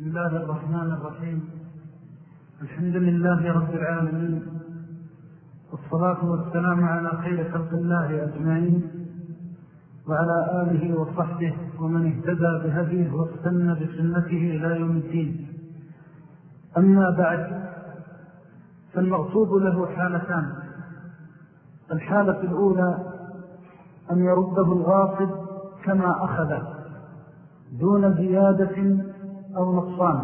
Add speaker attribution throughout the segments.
Speaker 1: بسم الله الرحمن الرحيم. الحمد لله رب العالمين. والصلاة والسلام على خير خلق الله أجمعين وعلى آله وصحبه ومن اهتدى بهديه واستنى بسنته إلى يوم الدين. أما بعد فالمغصوب له حالتان. الحالة الأولى أن يرده الغاصب كما أخذ دون زيادة أو نقصان.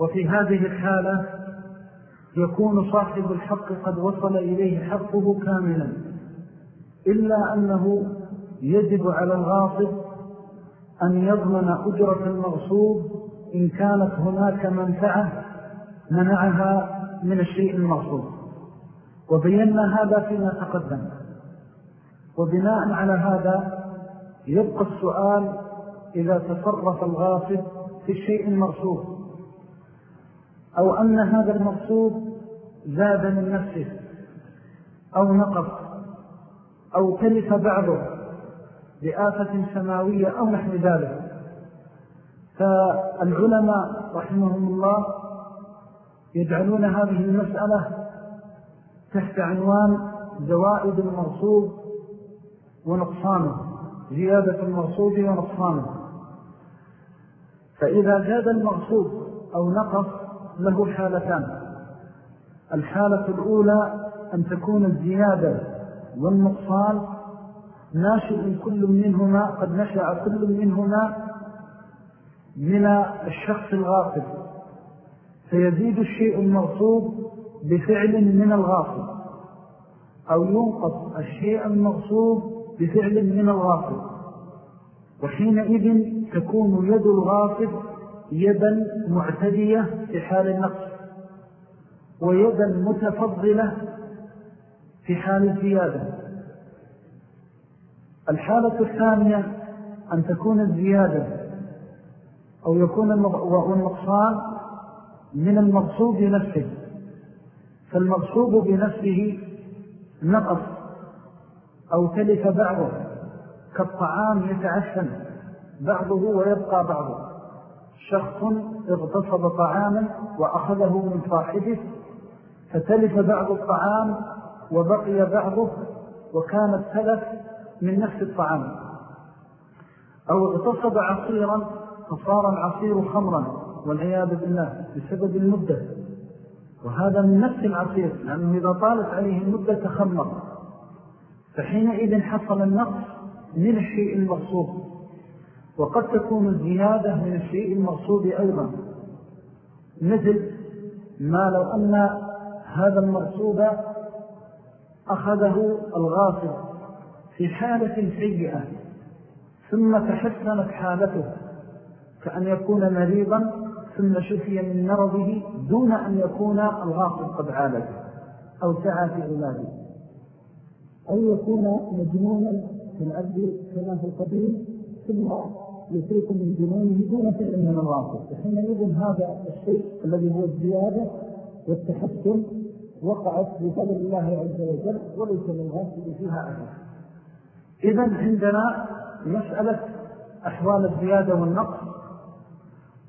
Speaker 1: وفي هذه الحالة يكون صاحب الحق قد وصل إليه حقه كاملا إلا أنه يجب على الغاصب أن يضمن أجرة المغصوب إن كانت هناك منفعة منعها من الشيء المغصوب. وبينا هذا فيما تقدم. وبناء على هذا يبقى السؤال إذا تصرف الغاصب في الشيء المغصوب أو أن هذا المغصوب زاد من نفسه أو نقص أو تلف بعضه بآفة سماوية أو نحن ذلك. فالعلماء رحمهم الله يجعلون هذه المسألة تحت عنوان زوائد المغصوب ونقصانه زيادة المغصوب ونقصانه. فإذا زاد المغصوب أو نقص له حالتان. الحالة الأولى أن تكون الزيادة والنقصان ناشئ كل منهما قد نشأ كل منهما من الشخص الغاصب. فيزيد الشيء المغصوب بفعل من الغاصب أو ينقص الشيء المغصوب بفعل من الغاصب. وحينئذ تكون يد الغاصب يدا معتدية في حال النقص ويدا متفضلة في حال الزيادة. الحالة الثانية أن تكون الزيادة أو يكون النقصان من المغصوب نفسه فالمغصوب بنفسه نقص أو تلف بعضه. كالطعام يتعفن بعضه ويبقى بعضه. شخص اغتصب طعاما وأخذه من صاحبه فتلف بعض الطعام وبقي بعضه وكان التلف من نفس الطعام. أو اغتصب عصيرا فصار العصير خمرا والعياذ بالله بسبب المدة. وهذا من نفس العصير لأنه إذا طالت عليه المدة تخمر. فحينئذ حصل النقص من الشيء المغصوب وقد تكون الزيادة من الشيء المغصوب أيضا. مثل ما لو أن هذا المغصوب أخذه الغاصب في حالة سيئة ثم تحسنت حالته كأن يكون مريضا ثم شفي من مرضه دون أن يكون الغاصب قد عالج أو سعى في علاجه. أو يكون مجنونا في الأرض كما في القديم ثم يسيق من جنونه دون فعل من الغاصب حينئذ هذا الشيء الذي هو الزيادة والتحسن وقعت بفضل الله عز وجل وليس للغاصب فيها أثر إذا عندنا مسألة أحوال الزيادة والنقص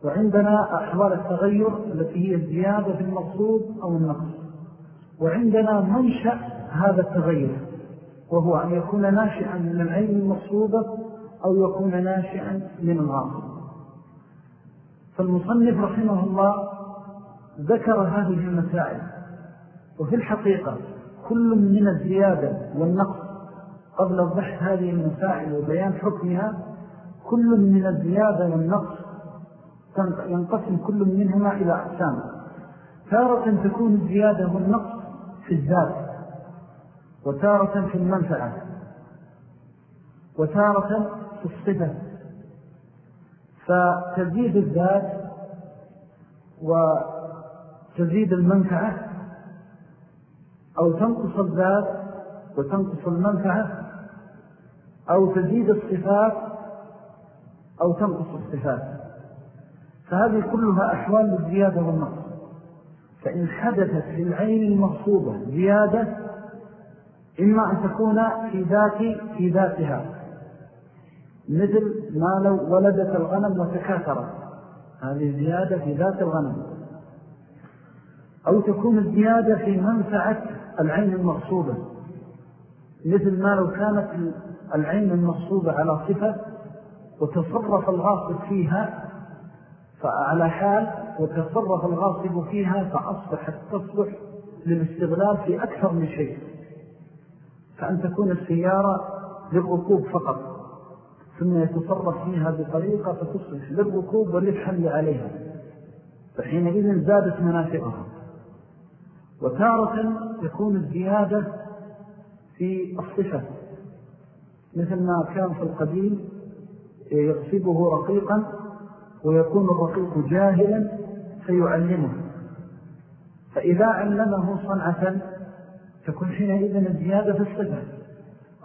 Speaker 1: وعندنا أحوال التغير التي هي الزيادة في المقصود أو النقص وعندنا منشأ هذا التغير. وهو أن يكون ناشئا من العين المقصودة أو يكون ناشئا من الغاصب فالمصنف رحمه الله ذكر هذه المسائل وفي الحقيقة كل من الزيادة والنقص قبل الضحث هذه المسائل وبيان حكمها كل من الزيادة والنقص ينقسم كل منهما إلى أقسام. تارة تكون الزيادة والنقص في الذات. وتارة في المنفعة. وتارة في الصفة. فتزيد الذات وتزيد المنفعة أو تنقص الذات وتنقص المنفعة أو تزيد الصفات أو تنقص الصفات. فهذه كلها أحوال للزيادة والنقص. فإن حدثت في العين المغصوبة زيادة إما أن تكون في ذات في ذاتها. مثل ما لو ولدت الغنم وتكاثرت. هذه زيادة في ذات الغنم. أو تكون الزيادة في منفعة العين المغصوبة. مثل ما لو كانت العين المغصوبة على صفة وتصرف الغاصب فيها فعلى حال وتصرف الغاصب فيها فأصبحت تصبح للاستغلال في أكثر من شيء. فأن تكون السيارة للركوب فقط ثم يتصرف فيها بطريقة فتصبح للركوب وللحمل عليها. فحينئذ زادت منافعها. وتارة تكون الزيادة في الصفة مثل ما كان في القديم يغصبه رقيقا ويكون الرقيق جاهلا فيعلمه. فإذا علمه صنعة تكون حينئذ الزيادة في الصفة.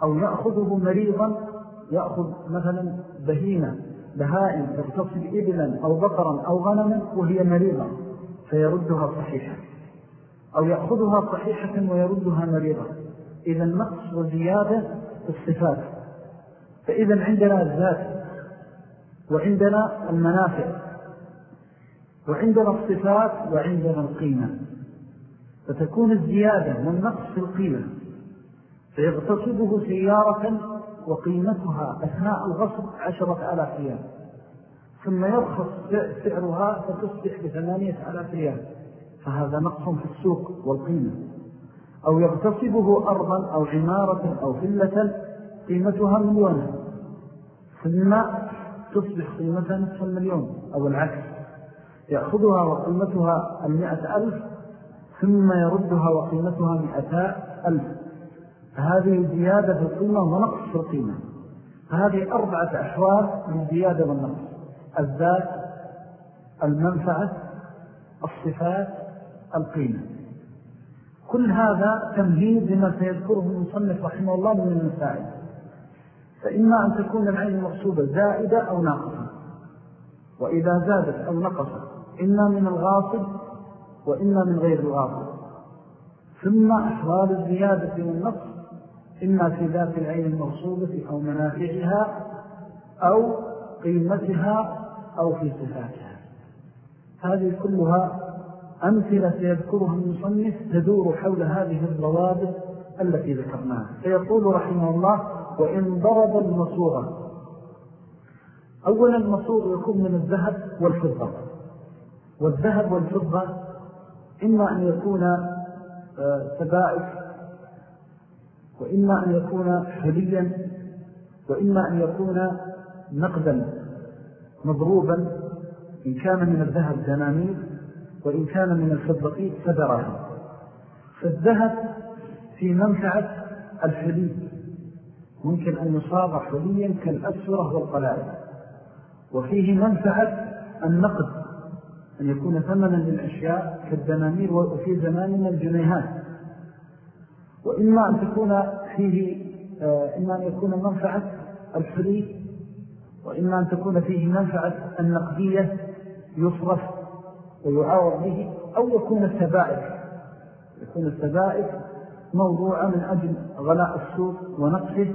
Speaker 1: أو يأخذه مريضا يأخذ مثلا بهيمة بهائم تغتصب إبلا أو بقرا أو غنما وهي مريضة فيردها صحيحة أو يأخذها صحيحة ويردها مريضة. إذا النقص وزيادة في الصفات. فإذا عندنا الذات وعندنا المنافع وعندنا الصفات وعندنا القيمة. فتكون الزيادة والنقص في القيمة فيغتصبه سيارة وقيمتها أثناء الغصب عشرة ألاف ريال. ثم يرخص سعرها فتصبح بثمانية ألاف ريال. فهذا نقص في السوق والقيمة. أو يغتصبه أرضا أو عمارة أو فلة قيمتها مليون ثم تصبح قيمتها نصف المليون أو العكس. يأخذها وقيمتها المئة ألف ثم يردها وقيمتها مئتا ألف. فهذه زيادة في القيمة ونقص في القيمة. فهذه أربعة أحوال من زيادة والنقص. الذات المنفعة الصفات القيمة. كل هذا تمهيد لما سيذكره المصنف رحمه الله من المسائل. فإما أن تكون العين المغصوبة زائدة أو ناقصة. وإذا زادت أو نقصت إما من الغاصب وإما من غير الغاصب ثم أحوال الزيادة والنقص إما في ذات العين المغصوبة أو منافعها أو قيمتها أو في صفاتها. هذه كلها أمثلة سيذكرها المصنف تدور حول هذه الضوابط التي ذكرناها. فيقول رحمه الله وإن ضرب المصورة أولا المصور يكون من الذهب والفضة. والذهب والفضة إما أن يكون آه، سبائك وإما أن يكون حليا وإما أن يكون نقدا مضروبا إن كان من الذهب دنانير وإن كان من الفضة فدراهم فالذهب في منفعة الحلي ممكن أن يصاب حليا كالأسورة والقلائل وفيه منفعة النقد. أن يكون ثمنا للأشياء كالدنانير وفي زماننا الجنيهات. وإما أن تكون فيه آه، إما أن يكون منفعة الحلي وإما أن تكون فيه منفعة النقدية يصرف ويعاوض به أو يكون السبائك. يكون السبائك موضوعة من أجل غلاء السوق ونقصه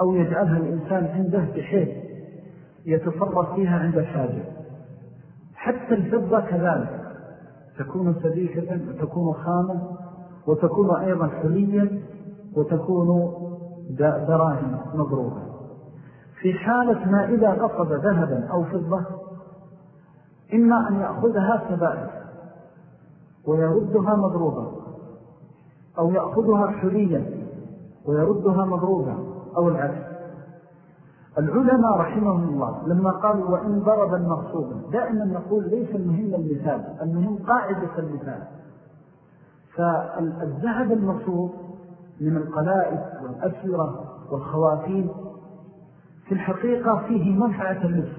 Speaker 1: أو يجعلها الإنسان عنده بحيث يتصرف فيها عند الحاجة. حتى الفضة كذلك. تكون سبيكة وتكون خامة وتكون أيضا حليا وتكون دراهم مضروبة. في حالة ما إذا قصد ذهبا أو فضة إما أن يأخذها سبائل ويردها مضروبة أو يأخذها حليا ويردها مضروبة أو العكس. العلماء رحمهم الله لما قالوا وإن ضرب المغصوب دائما نقول ليس المهم المثال المهم قاعدة المثال. فالذهب المصوب من القلائد والأسورة والخواتيم في الحقيقة فيه منفعة اللبس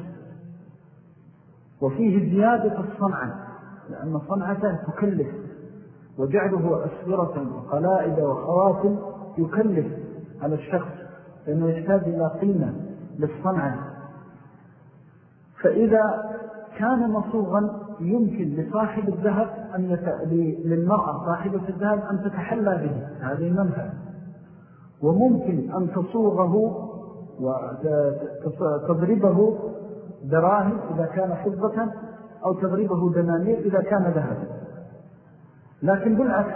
Speaker 1: وفيه زيادة الصنعة لأن صنعته تكلف وجعله أسفرة وقلائد وخواتم يكلف على الشخص لأنه يحتاج إلى قيمة. للصنعة فإذا كان مصوغا يمكن لصاحب الذهب أن يت... للمرأة صاحبة الذهب أن تتحلى به. هذه منفعة وممكن أن تصوغه وتضربه دراهم إذا كان فضة أو تضربه دنانير إذا كان ذهبا لكن بالعكس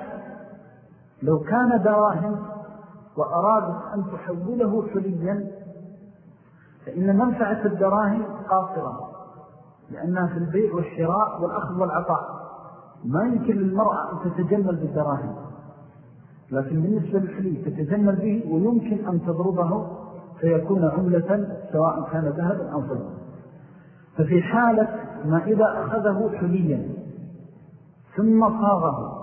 Speaker 1: لو كان دراهم وأرادت أن تحوله حليا فإن منفعة الدراهم قاصرة لأنها في البيع والشراء والأخذ والعطاء. ما يمكن للمرأة أن تتجمل بالدراهم لكن بالنسبة للحلي تتجمل به ويمكن أن تضربه فيكون عملة سواء كان ذهبا أو فضل ففي حالة ما إذا أخذه حليا ثم صاغه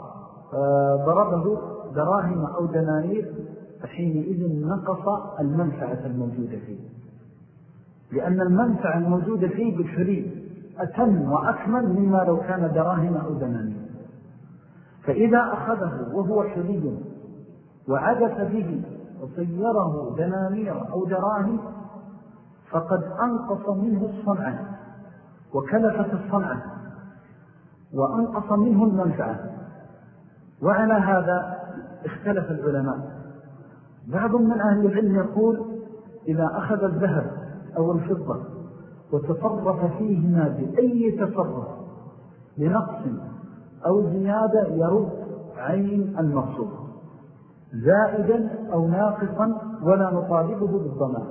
Speaker 1: ضربه دراهم أو دنانير فحينئذ نقص المنفعة الموجودة فيه. لأن المنفعة الموجودة فيه بالحلي أتم وأكمل مما لو كان دراهم أو دنانير. فإذا أخذه وهو حلي وعدف به وصيره دنانير أو دراهم فقد أنقص منه الصنعة وكلفت الصنعة وأنقص منه المنفعة. وعلى هذا اختلف العلماء. بعض من أهل العلم يقول إذا أخذ الذهب أو الفضة وتصرف فيهما بأي تصرف لنقص أو زيادة يرد عين المقصود زائدا أو ناقصا ولا نطالبه بالضمان.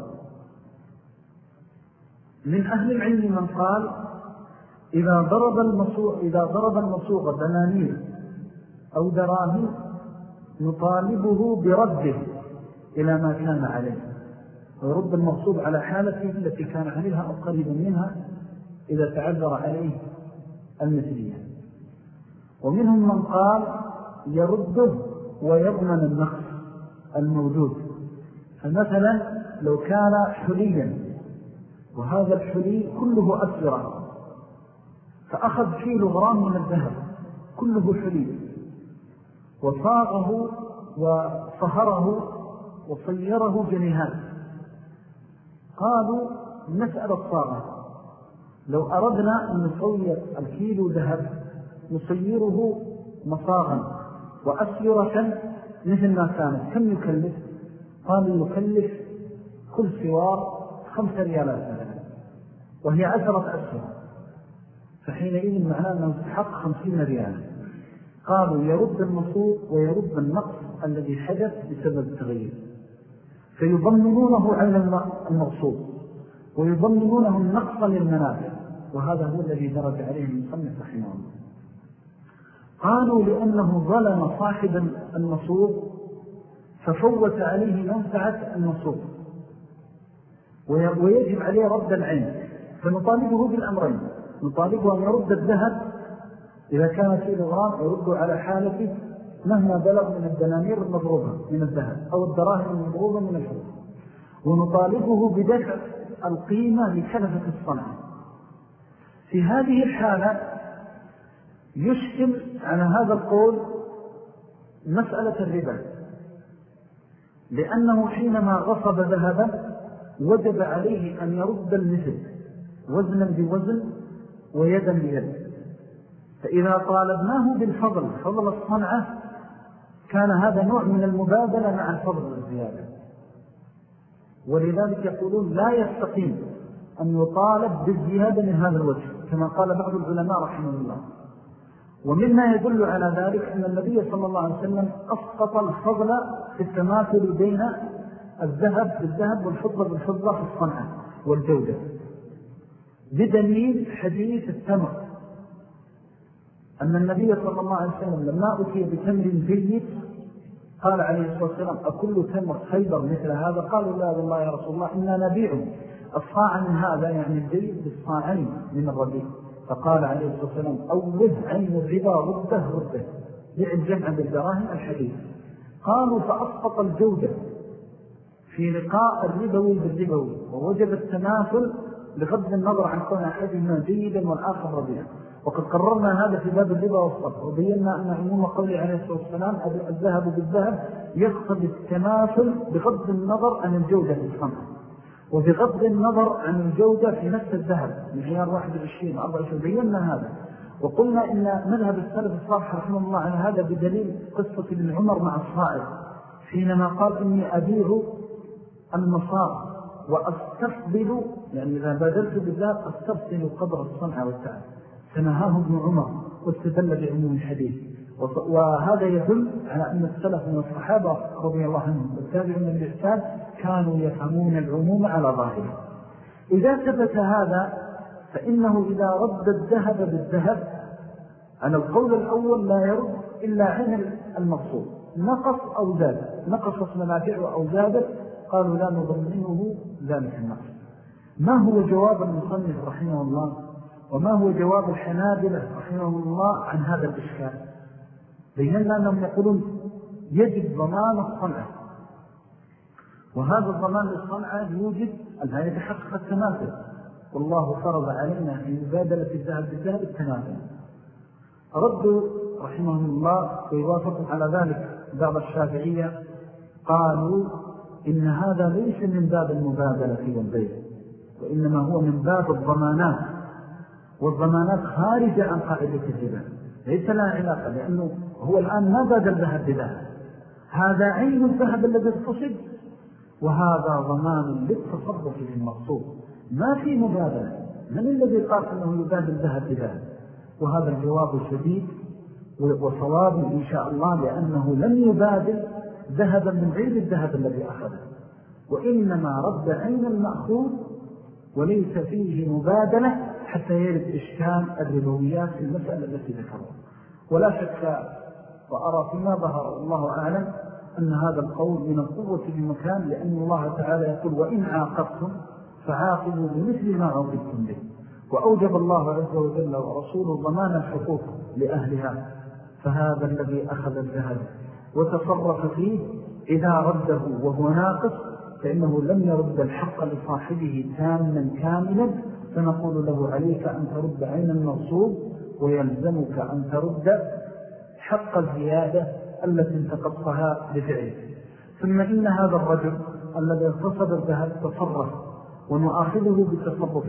Speaker 1: من أهل العلم من قال إذا ضرب المصوغ, إذا ضرب المصوغ دنانير أو دراهم نطالبه برده إلى ما كان عليه. ويرد المغصوب على حالته التي كان عليها أو قريبا منها إذا تعذر عليه المثلية. ومنهم من قال يرده ويضمن النقص الموجود. فمثلا لو كان حليا وهذا الحلي كله أسرع فأخذ كيلو غرام من الذهب كله حلي. وصاغه وصهره وصيره جنيهات. قالوا نسأل الصاغة لو أردنا أن نصير الكيلو ذهب نصيره مصاغا وأسيرة مثل ما كانت كم يكلف؟ قالوا يكلف كل سوار خمسة ريالات وهي عشرة أسر فحينئذ معناه أنه استحق خمسين ريالا قالوا يرد المصور ويرد النقص الذي حدث بسبب التغيير. فيضمنونه على المغصوب ويضمنونه النقص للمنافع وهذا هو الذي درج عليه المصنف رحمه الله. قالوا لأنه ظلم صاحب النصوب ففوت عليه منفعة النصوب ويجب عليه رد العين فنطالبه بالأمرين نطالبه أن يرد الذهب إذا كان في الغرام يرد على حالته مهما بلغ من الدنانير المضروبة من الذهب أو الدراهم المضروبة من الفضة ونطالبه بدفع القيمة لكلفة الصنع. في هذه الحالة يشكل على هذا القول مسألة الربا. لأنه حينما غصب ذهبا وجب عليه أن يرد المثل وزنا بوزن ويدا بيد. فإذا طالبناه بالفضل فضل الصنعة كان هذا نوع من المبادلة مع الفضل والزيادة. ولذلك يقولون لا يستقيم أن يطالب بالزيادة من هذا الوجه كما قال بعض العلماء رحمه الله. ومما يدل على ذلك أن النبي صلى الله عليه وسلم أسقط الفضل في التماثل بين الذهب بالذهب والفضة بالفضة في الصنعة والجودة. بدليل حديث التمر. أن النبي صلى الله عليه وسلم لما أتي بتمر جيد قال عليه الصلاة والسلام أكل تمر خيبر مثل هذا؟ قالوا لا والله يا رسول الله إنا نبيعه الصاع من هذا يعني الجيد بالصاعين من الربيع. فقال عليه الصلاة والسلام أوله عين الربا رده رده بيع الجمع بالدراهم الحديث. قالوا فأسقط الجودة في لقاء الربوي بالربوي ووجب التماثل بغض النظر عن كون أحدهما جيدا والآخر ربيع وقد قررنا هذا في باب الربا والصرف وبينا أن عموم قوله عليه الصلاة والسلام الذهب بالذهب يقصد التماثل بغض النظر عن الجودة في الصنع وبغض النظر عن الجودة في نفس الذهب معيار 21 24 بينا هذا. وقلنا إن مذهب السلف الصالح رحمه الله عن هذا بدليل قصة ابن عمر مع الصائر حينما قال إني أبيع المصار وأستفضل يعني إذا بادلت بالذات أستفضل قدر الصنع والتعب. فنهاه ابن عمر واستدل بعموم الحديث. وهذا يدل على أن السلف من الصحابة رضي الله عنهم والتابعون الإحسان كانوا يفهمون العموم على ظاهره. إذا ثبت هذا فإنه إذا رد الذهب بالذهب على القول الأول لا يرد إلا عن المقصود. نقص أو زاد. نقص منافعه أو زاد قالوا لا نضمنه ذلك النقص ما هو جواب المصنف رحمه الله؟ وما هو جواب الحنابلة رحمه الله عن هذا الإشكال؟ بينا أنهم يقولون يجب ضمان الصنعة. وهذا الضمان للصنعة يوجد أنها يتحقق التماثل. والله فرض علينا في مبادلة الذهب بالذهب التماثل. ردوا رحمهم الله ويوافق على ذلك بعض الشافعية قالوا إن هذا ليس من باب المبادلة والبيع وإنما هو من باب الضمانات. والضمانات خارجة عن قاعدة الربا ليس لها علاقة لأنه هو الآن ما باد الذهب بذهب. هذا عين الذهب الذي اتصد وهذا ضمان للتصرف المقصود. ما في مبادلة. من الذي قال أنه يبادل الذهب بذهب؟ وهذا الجواب شديد وصواب إن شاء الله لأنه لم يبادل ذهبا من غير الذهب الذي أخذه. وإنما رد عين المأخوذ وليس فيه مبادلة حتى يرد إشكال الربويات في المسألة التي ذكرها. ولا شك وأرى فيما ظهر الله أعلم أن هذا القول من القوة بمكان لأن الله تعالى يقول وإن عاقبتم فعاقبوا بمثل ما عاقبتم به. وأوجب الله عز وجل ورسوله ضمان الحقوق لأهلها فهذا الذي أخذ الذهب وتصرف فيه إذا رده وهو ناقص فإنه لم يرد الحق لصاحبه تاما كاملا فنقول له عليك أن ترد عين المغصوب ويلزمك أن ترد حق الزيادة التي انتقصها بفعله. ثم إن هذا الرجل الذي اغتصب الذهب تصرف ونؤاخذه بتصرفه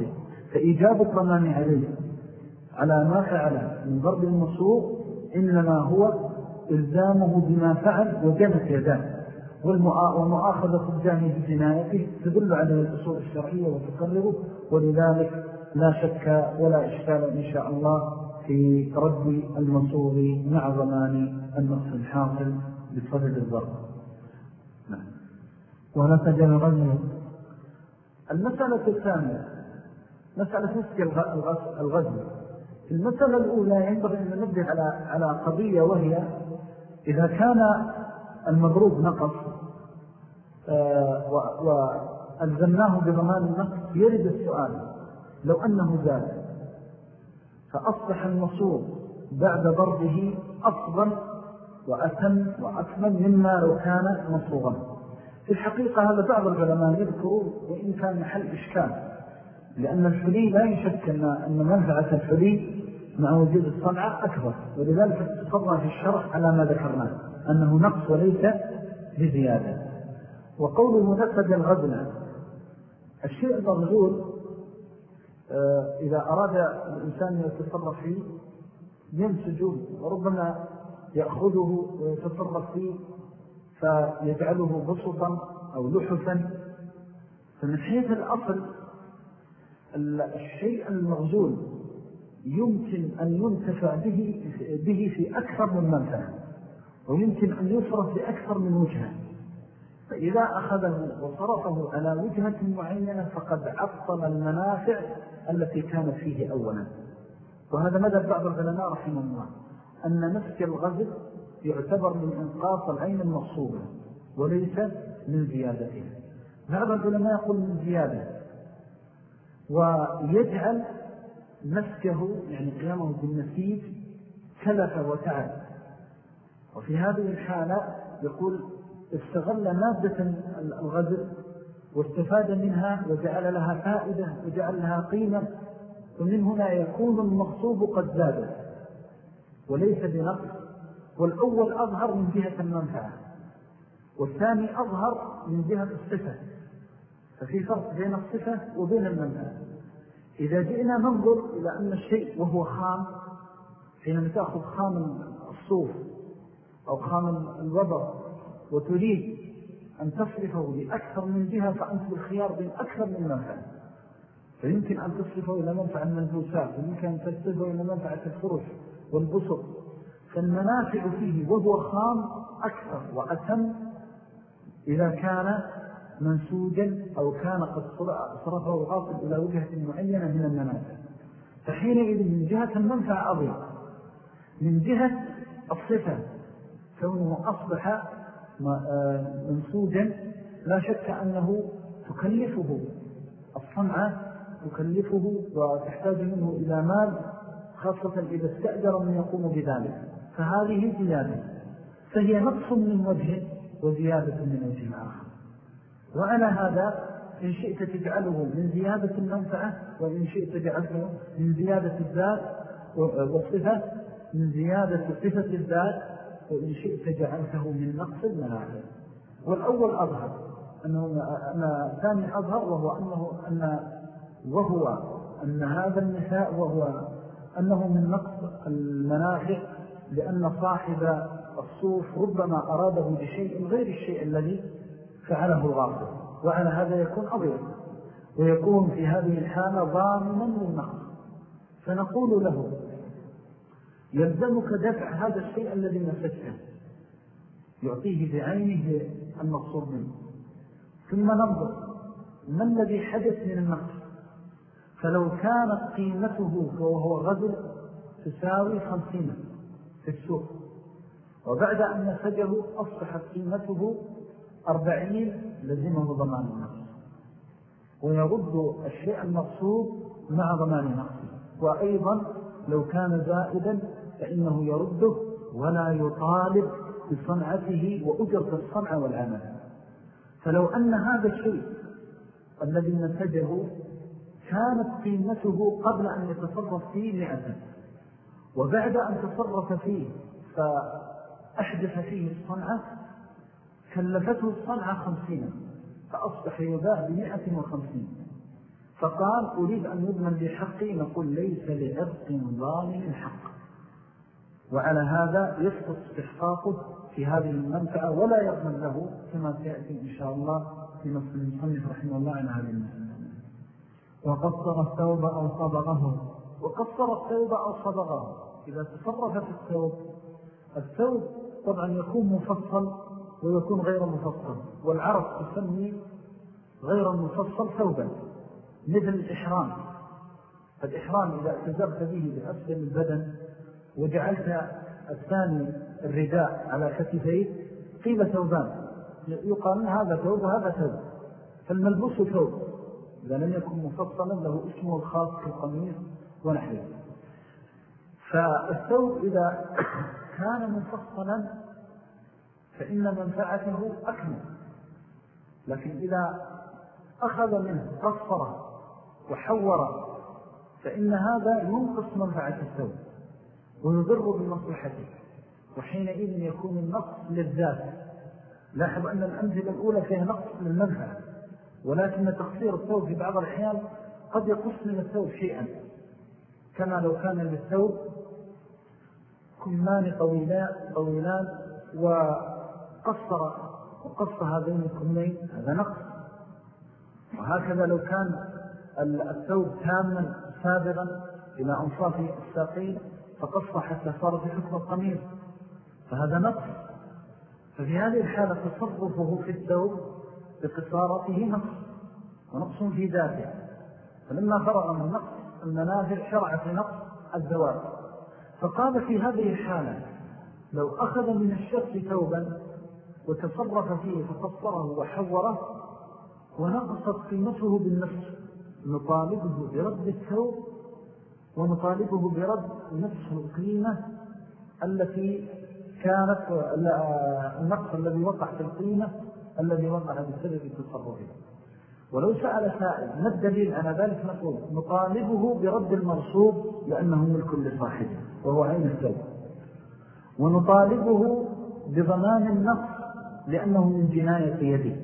Speaker 1: فإيجاب الضمان عليه على ما فعل من ضرب المصروف إنما هو إلزامه بما فعل وجنت يداه ومؤاخذة الجاني بجنايته تدل عليه الأصول الشرعية وتقرره ولذلك لا شك ولا إشكال إن شاء الله في رد المنصور مع ضمان النصف الحاصل بصدد الضرب. نعم. ونسج الغزل المسألة الثانية مسألة نسج الغزل المسألة الأولى ينبغي أن ننبه على على قضية وهي إذا كان المضروب نقص آه، وألزمناه بضمان النقص يرد السؤال لو أنه زاد فأصبح المصور بعد ضربه أفضل وأتم وأكمل مما لو كان مصوغا في الحقيقة هذا بعض العلماء يذكروا وإن كان محل إشكال لأن الحلي لا يشك أن منفعة الحلي مع وجود الصنعة أكبر ولذلك اتصرنا في الشرح على ما ذكرناه. أنه نقص وليس بزيادة. وقوله نفذ الغزل. الشيء المرجول آه، إذا أراد الإنسان أن يتصرف فيه ينسجه وربما يأخذه ويتصرف فيه فيجعله بسطا أو لحفا. فمن حيث الأصل الشيء المغزول يمكن أن ينتفع به, به في أكثر من منفعة. ويمكن أن يصرف بأكثر من وجهة. فإذا أخذه وصرفه على وجهة معينة فقد عطل المنافع التي كانت فيه أولا. وهذا مدى بعض العلماء رحمه الله أن نسك الغزل يعتبر من إنقاص العين المقصودة وليس من زيادتها بعض العلماء يقول من زيادة ويجعل نسكه يعني قيامه بالنسيج كلف وتعب وفي هذه الحالة يقول استغل مادة الغزل واستفاد منها وجعل لها فائدة وجعل لها قيمة ومن هنا يكون المغصوب قد زاد وليس بنقص. والأول أظهر من جهة المنفعة والثاني أظهر من جهة الصفة. ففي فرق بين الصفة وبين المنفعة. إذا جئنا ننظر إلى أن الشيء وهو خام حينما تأخذ خام الصوف أو خام الوبر وتريد أن تصرفه لأكثر من جهة فأنت بالخيار بين أكثر من منفعة. فيمكن أن تصرفه إلى منفع المنفوسات ويمكن أن تصرفه إلى منفعة الفرش والبسط فالمنافع فيه وهو خام أكثر وأتم إذا كان منسوجا أو كان قد صرفه غاصب إلى وجهة معينة من المنافع. فحينئذ من جهة المنفع أضيع من جهة الصفة. كونه أصبح آه، منسوجا لا شك أنه تكلفه الصنعة تكلفه وتحتاج منه إلى مال خاصة إذا استأجر من يقوم بذلك. فهذه زيادة. فهي نقص من وجه وزيادة من وجه آخر. وعلى هذا إن شئت تجعله من زيادة المنفعة وإن شئت تجعله من زيادة الذات والصفة من زيادة صفة الذات وإن شئت جعلته من نقص المنافع والأول أظهر أنه أن الثاني أظهر وهو أنه أن وهو أن هذا النساء وهو أنه من نقص المنافع لأن صاحب الصوف ربما أراده بشيء غير الشيء الذي فعله الغاصب وعلى هذا يكون أضير ويكون في هذه الحالة ضامنا للنقص. فنقول له يلزمك دفع هذا الشيء الذي نسجته يعطيه بعينه المقصود منه. ثم ننظر ما الذي حدث من النقص؟ فلو كانت قيمته وهو غزل تساوي خمسين في السوق. وبعد أن نسجه أصبحت قيمته أربعين لزمه ضمان النقص. ويرد الشيء المقصود مع ضمان النقص. وأيضا لو كان زائدا فإنه يرده ولا يطالب بصنعته وأجرة الصنع والعمل. فلو أن هذا الشيء الذي نتجه كانت قيمته قبل أن يتصرف فيه مئة. وبعد أن تصرف فيه فأحدث فيه الصنعة كلفته الصنعة خمسين. فأصبح يباع بمئة وخمسين. فقال أريد أن يضمن لي حقي نقول ليس لعرق ظالم حق وعلى هذا يسقط استحقاقه في هذه المنفعة ولا يضمن له كما سيأتي إن شاء الله في نصف المصنف رحمه الله عن هذه المنفعة
Speaker 2: وقصر الثوب أو صبغه.
Speaker 1: وقصر الثوب أو صبغه. إذا تصرف في الثوب الثوب طبعا يكون مفصل ويكون غير مفصل. والعرب تسمي غير المفصل ثوبا مثل الإحرام. فالإحرام إذا اعتزرت به بأسفل البدن وجعلت الثاني الرداء على كتفيه قيل ثوبان. يقال هذا ثوب وهذا ثوب. فالملبوس ثوب. إذا لم يكن مفصلا له اسمه الخاص كالقميص ونحوه. فالثوب إذا كان مفصلا فإن منفعته أكمل. لكن إذا أخذ منه قصر وحور فإن هذا ينقص منفعة الثوب. ويضر بمصلحته. وحينئذ يكون النقص للذات. لاحظ أن الأمثلة الأولى فيها نقص للمنفعة ولكن تقصير الثوب في بعض الأحيان قد يقص من الثوب شيئا. كما لو كان للثوب كمان طويلان, طويلان وقصر وقص هذين الكمين هذا نقص. وهكذا لو كان الثوب تاما سابغا إلى أنصاف الساقين فقص حتى صار حكم القميص. فهذا نقص. ففي هذه الحالة تصرفه في الثوب بقصارته نقص ونقص في ذاته. فلما فرغ من نقص المنافع شرع في نقص الزواج. فقال في هذه الحالة لو أخذ من الشخص ثوبا وتصرف فيه فقصره وحوره ونقصت قيمته بالنفس نطالبه برد الثوب ونطالبه برد نفس القيمة التي كانت النقص الذي وقع في القيمة الذي وقع بسبب تصرفه. ولو سأل سائل ما الدليل على ذلك؟ نقول نطالبه برد المرصوب لأنه ملك لصاحبه وهو عين الثوب ونطالبه بضمان النقص لأنه من جناية يده.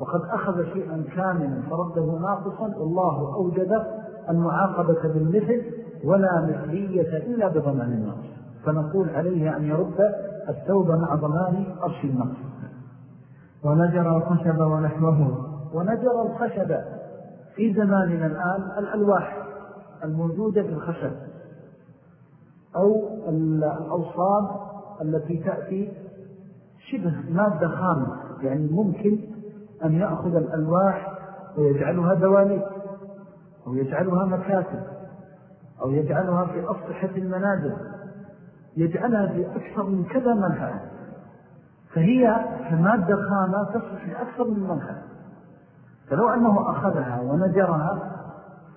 Speaker 1: وقد أخذ شيئا كاملا فرده ناقصا والله أوجد المعاقبة بالمثل ولا مثلية إلا بضمان النقص. فنقول عليه أن يرد الثوب مع ضمان أرش النقص.
Speaker 2: ونجر الخشب ونحوه.
Speaker 1: ونجر الخشب في زماننا الآن الألواح الموجودة في الخشب أو الأوصاب التي تأتي شبه مادة خامة. يعني ممكن أن يأخذ الألواح ويجعلها دواليب أو يجعلها مكاتب. أو يجعلها في أصحة المنازل يجعلها في أكثر من كذا منفعة فهي كمادة خامة تصلح لأكثر من منفعة فلو أنه أخذها ونجرها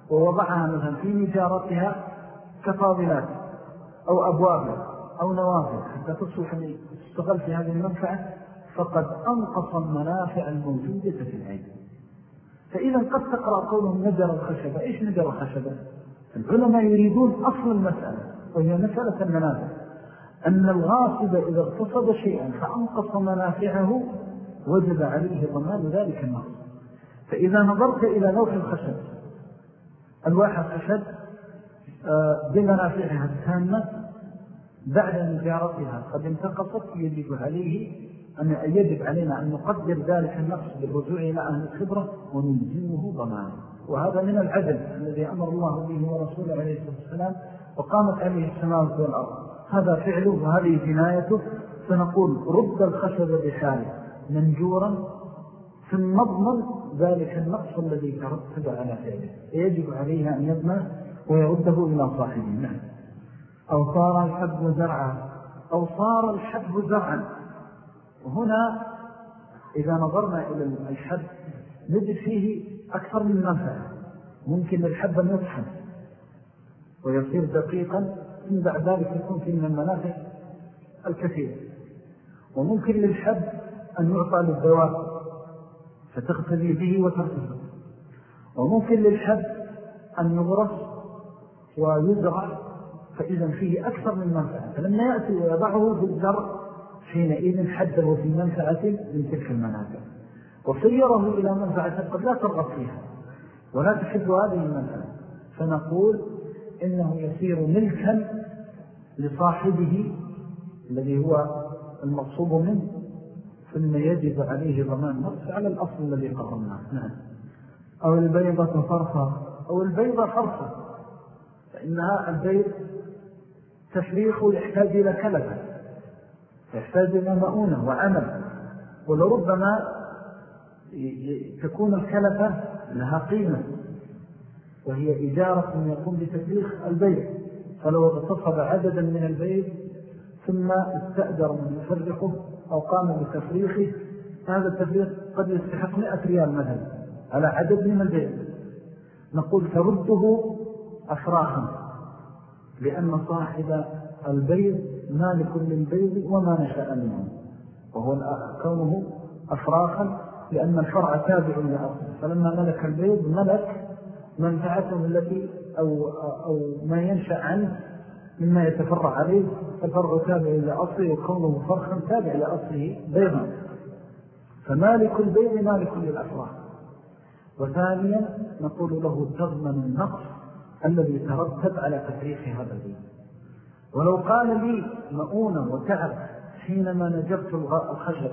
Speaker 1: ووضعها مثلا في نجارتها كفاضلات أو أبواب أو نوافذ حتى تصلح تستغل في هذه المنفعة فقد أنقص المنافع الموجودة في العين فإذا قد تقرأ قولهم نجر الخشبة إيش نجر الخشبة؟ العلماء يريدون أصل المسألة وهي مسألة المنافع. أن الغاصب إذا اغتصب شيئا فأنقص منافعه وجب عليه ضمان ذلك النقص. فإذا نظرت إلى لوح الخشب ألواح الخشب آه، بمنافعها التامة بعد نجارتها قد انتقصت يجب عليه أن يجب علينا أن نقدر ذلك النقص بالرجوع إلى أهل الخبرة ونلزمه ضمانه. وهذا من العدل الذي أمر الله به ورسوله عليه الصلاة والسلام وقامت عليه السماوات والأرض. هذا فعله وهذه جنايته. فنقول رد الخشب بحاله منجورا ثم نضمن ذلك النقص الذي ترتب على فعله. يجب عليه أن يضمن ويرده إلى صاحبه. نعم.
Speaker 2: أو صار الحب زرعا.
Speaker 1: أو صار الحب زرعا. وهنا إذا نظرنا إلى الحب نجد فيه أكثر من منفعة ممكن الحب أن يطحن ويصير دقيقا ثم بعد ذلك يكون فيه من المنافع الكثير. وممكن للحب أن يعطى للدواب فتغتذي به وترتفع وممكن للحب أن يغرس ويزرع فإذا فيه أكثر من منفعة. فلما يأتي ويضعه في الزرع حينئذ حده في منفعة من تلك المنافع. وصيره إلى منفعة قد لا ترغب فيها. ولا تحب هذه المنفعة. فنقول إنه يصير ملكا لصاحبه الذي هو المقصوب منه ثم يجب عليه ضمان نفس على الأصل الذي قررناه. نعم.
Speaker 2: أو البيضة فرخة.
Speaker 1: أو البيضة فرخة. فإنها البيض تفريخه يحتاج إلى كلفة يحتاج إلى مؤونة وعمل. ولربما تكون الكلفة لها قيمة وهي إجارة من يقوم بتفريخ البيض فلو اغتصب عددا من البيض ثم استأجر من يفرقه أو قام بتفريخه هذا التفريخ قد يستحق مئة ريال مثلا على عدد من البيض نقول ترده أفراحا لأن صاحب البيض مالك للبيض وما نشأ منه وهو كونه أفراخا لأن الفرع تابع لأصل فلما ملك البيض ملك منفعته التي أو, أو ما ينشأ عنه مما يتفرع عليه. الفرع تابع لأصله وكونه فرخا تابع لأصله بيضا. فمالك البيض مالك للأفراح. وثانيا نقول له تضمن النقص الذي ترتب على تفريخ هذا البيض. ولو قال لي مؤونة وتعب حينما نجبت الخشب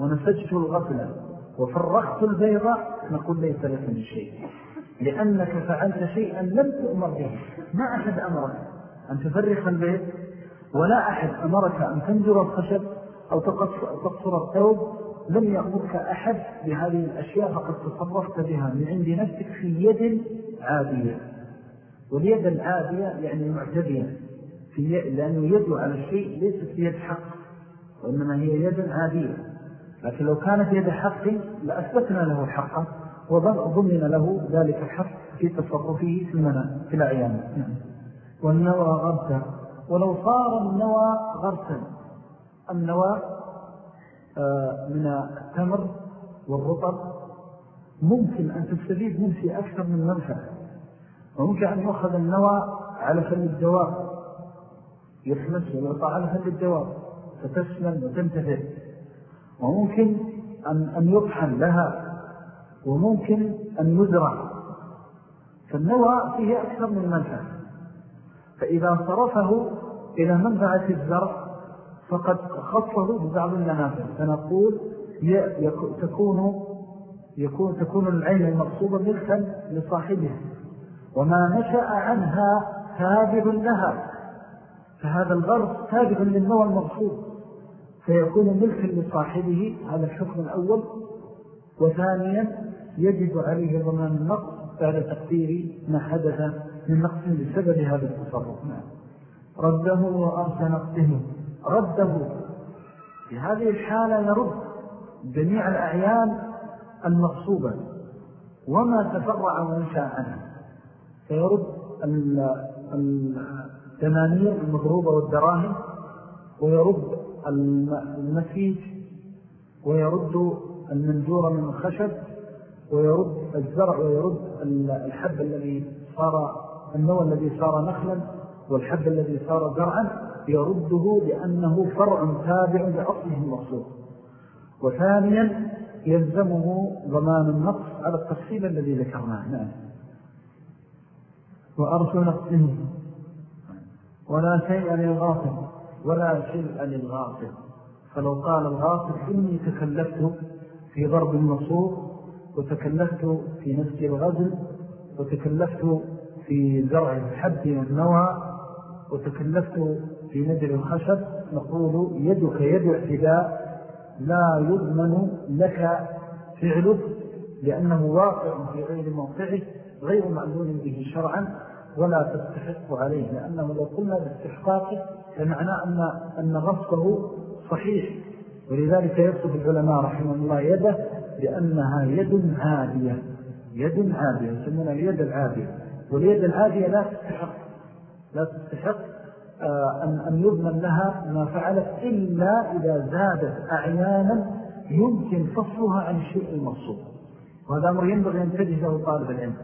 Speaker 1: ونسجت الغفلة وفرخت البيضة نقول ليس لك من شيء. لأنك فعلت شيئا لم تؤمر به. ما أحد أمرك أن تفرخ البيض ولا أحد أمرك أن تنجر الخشب أو تقصر الثوب. لم يأمرك أحد بهذه الأشياء فقد تصرفت بها. من عند نفسك في يد عادية. واليد العادية يعني معتدية. لأنه يدعو على الشيء ليست يد حق وإنما هي يد عادية. لكن لو كانت يد حق لأثبتنا له حقا وضمن له ذلك الحق في تصرفه في المنام في الأعيان. نعم.
Speaker 2: والنوى غرسا.
Speaker 1: ولو صار النوى غرسا. النوى آه، من التمر والرطب. ممكن أن تستفيد منه في أكثر من منفع وممكن أن يأخذ النوى على فل الدواب يخمس ويعطى على فل الدواب فتسلم وتنتفع. وممكن أن, أن يطحن لها وممكن أن يزرع. فالنوى فيه أكثر من منفع فإذا صرفه إلى منفعة الزرع فقد خصه ببعض المنافع. فنقول تكون يكون تكون العين المقصودة ملكا لصاحبها. وما نشأ عنها تابع لها. فهذا الغرض تابع للنوى المقصود. فيكون ملكا لصاحبه هذا الحكم الأول. وثانيا يجب عليه ضمان النقص بعد تقدير ما حدث من نقص بسبب هذا التصرف. نعم.
Speaker 2: رده وأرث نقصه.
Speaker 1: رده. في هذه الحالة يرد جميع الأعيان المغصوبة. وما تفرع وانشاء عنها فيرد الدنانير المضروبة والدراهم ويرد المسيج ويرد المنجورة من الخشب ويرد الزرع ويرد الحب الذي صار النوى الذي صار نخلا والحب الذي صار زرعا يرده لأنه فرع تابع لأصله المقصود. وثانيا يلزمه ضمان النقص على التفصيل الذي ذكرناه. نعم.
Speaker 2: وأرث نقصه ولا شيء للغاصب
Speaker 1: ولا شيء للغاصب فلو قال الغاصب إني تكلفت في ضرب النصور وتكلفت في نسك الغزل وتكلفت في زرع الحب والنوى وتكلفت في نجر الخشب نقول يدك يد اعتداء لا يضمن لك فعله لأنه واقع في غير موقعه غير معلول به شرعا ولا تستحق عليه لأنه لو قلنا باستحقاقه فمعنى أن, أن غصبه صحيح. ولذلك يصف العلماء رحمه الله يده لأنها يد عادية. يد عادية يسمونها اليد العادية. واليد العادية لا تستحق. لا تستحق آه، أن, أن يضمن لها ما فعلت إلا إذا زادت أعيانا يمكن فصلها عن الشيء المقصود وهذا أمر ينبغي أن تجده طالب العلم.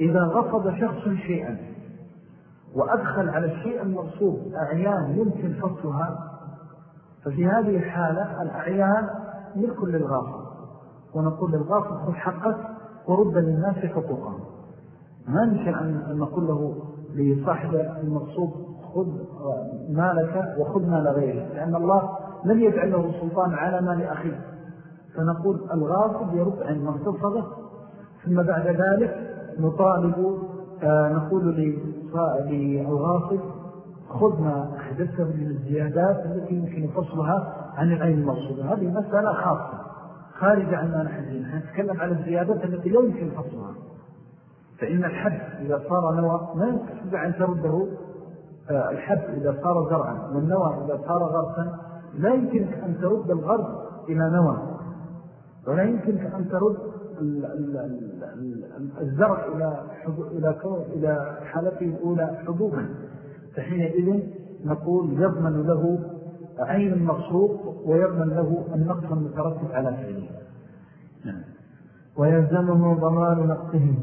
Speaker 1: إذا غصب شخص شيئا وأدخل على الشيء المقصود أعيان يمكن فصلها. ففي هذه الحالة الأعيان ملك للغاصب ونقول للغاصب خذ حقك ورد للناس حقوقهم. ما يمكن أن نقول له لصاحب المقصود خذ مالك وخذ مال غيره لأن الله لم يجعل له سلطان على مال أخيه. فنقول الغاصب يرد عن مغتصبه ثم بعد ذلك نطالب آه، نقول للغاصب خذ ما أحدثه من الزيادات التي يمكن فصلها عن العين المقصودة. هذه مسألة خاصة خارجة عن ما نحن نتكلم على الزيادات التي لا يمكن فصلها. فإن الحب إذا صار نوى ما يستطيع أن ترده آه، الحب إذا صار زرعا والنوى إذا صار غرسا لا يمكنك أن ترد الغرب إلى نوى. ولا يمكنك أن ترد الزرع إلى إلى إلى حالته الأولى حبوبا فحينئذ نقول يضمن له عين المقصود ويضمن له النقص المترتب على فعله.
Speaker 2: نعم. ويلزمه ضمان نقصه.